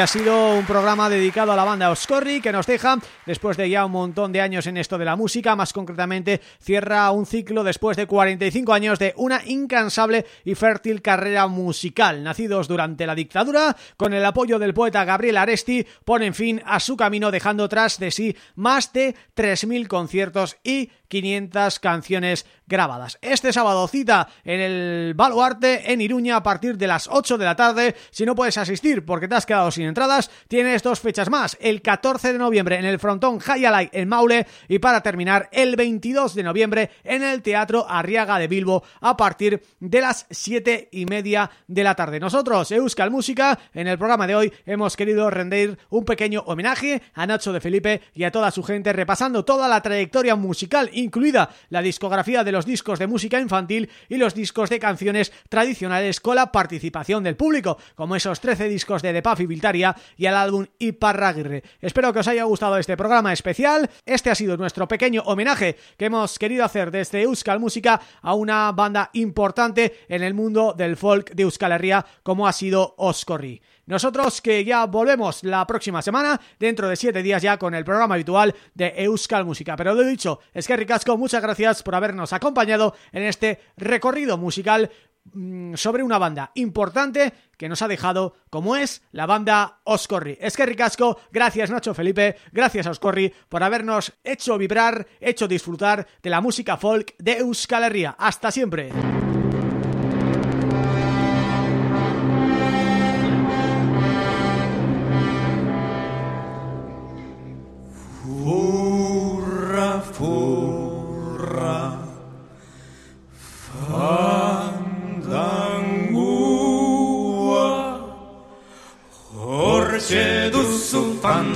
Ha sido un programa dedicado a la banda Oscorri que nos deja, después de ya un montón de años en esto de la música, más concretamente cierra un ciclo después de 45 años de una incansable y fértil carrera musical. Nacidos durante la dictadura, con el apoyo del poeta Gabriel Aresti, ponen fin a su camino dejando tras de sí más de 3.000 conciertos y 500 canciones grabadas. Este sábado cita en el Baluarte en Iruña a partir de las 8 de la tarde. Si no puedes asistir porque te has quedado sin entradas, tienes dos fechas más. El 14 de noviembre en el Frontón Hayalay en Maule y para terminar el 22 de noviembre en el Teatro Arriaga de Bilbo a partir de las 7 y media de la tarde. Nosotros, Euskal Música, en el programa de hoy hemos querido rendir un pequeño homenaje a Nacho de Felipe y a toda su gente repasando toda la trayectoria musical incluida la discografía de los discos de música infantil y los discos de canciones tradicionales con la participación del público, como esos 13 discos de The Puff y Viltaria y el álbum Iparraguirre. Espero que os haya gustado este programa especial. Este ha sido nuestro pequeño homenaje que hemos querido hacer desde Euskal Música a una banda importante en el mundo del folk de Euskal Herria como ha sido Oscorri. Nosotros que ya volvemos la próxima semana, dentro de siete días ya con el programa habitual de Euskal Música. Pero lo dicho, es que Ricasco, muchas gracias por habernos acompañado en este recorrido musical Mm, sobre una banda importante que nos ha dejado como es la banda Oscorri. Es que ricasco, gracias Nacho Felipe, gracias a Oscorri por habernos hecho vibrar, hecho disfrutar de la música folk de Euskal Herria. ¡Hasta siempre!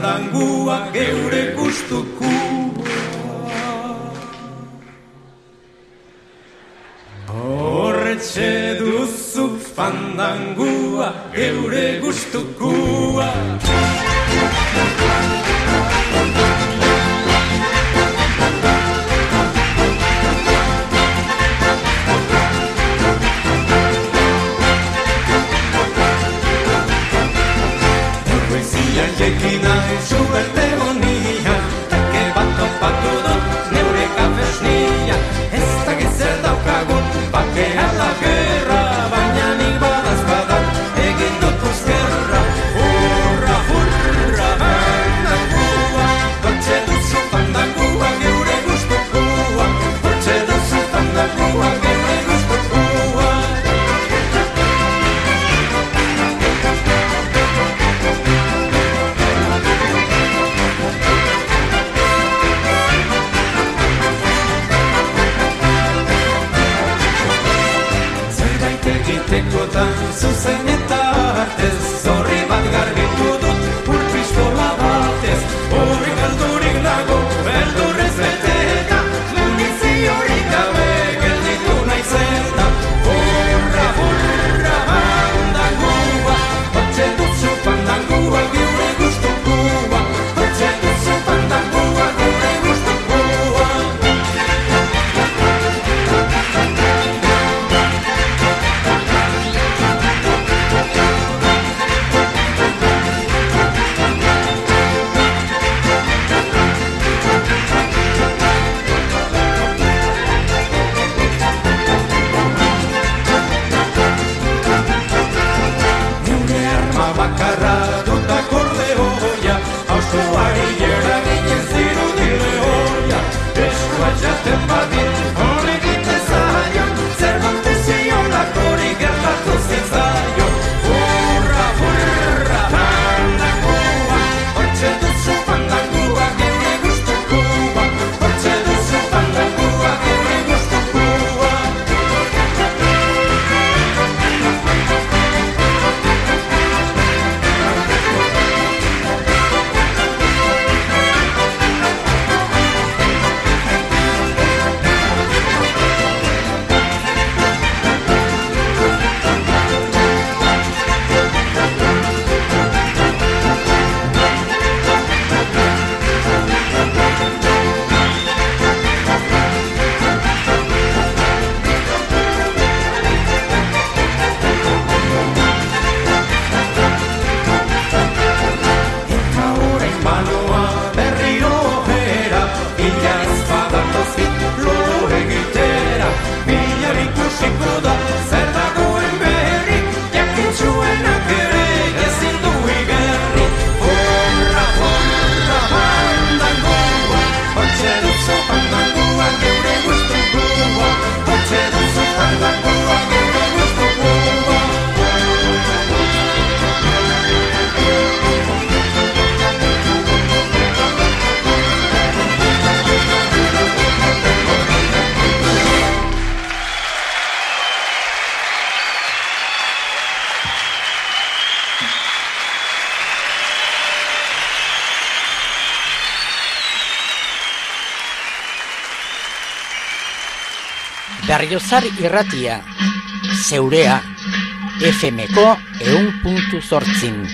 fandangua geure gustuku gustukua Horretxe duzu fandangua geure gustukua Janjekina, Schubert demonia, take bato pato Tek o dansul Berriozar irratia, zeurea, FMko eun puntu zortzin.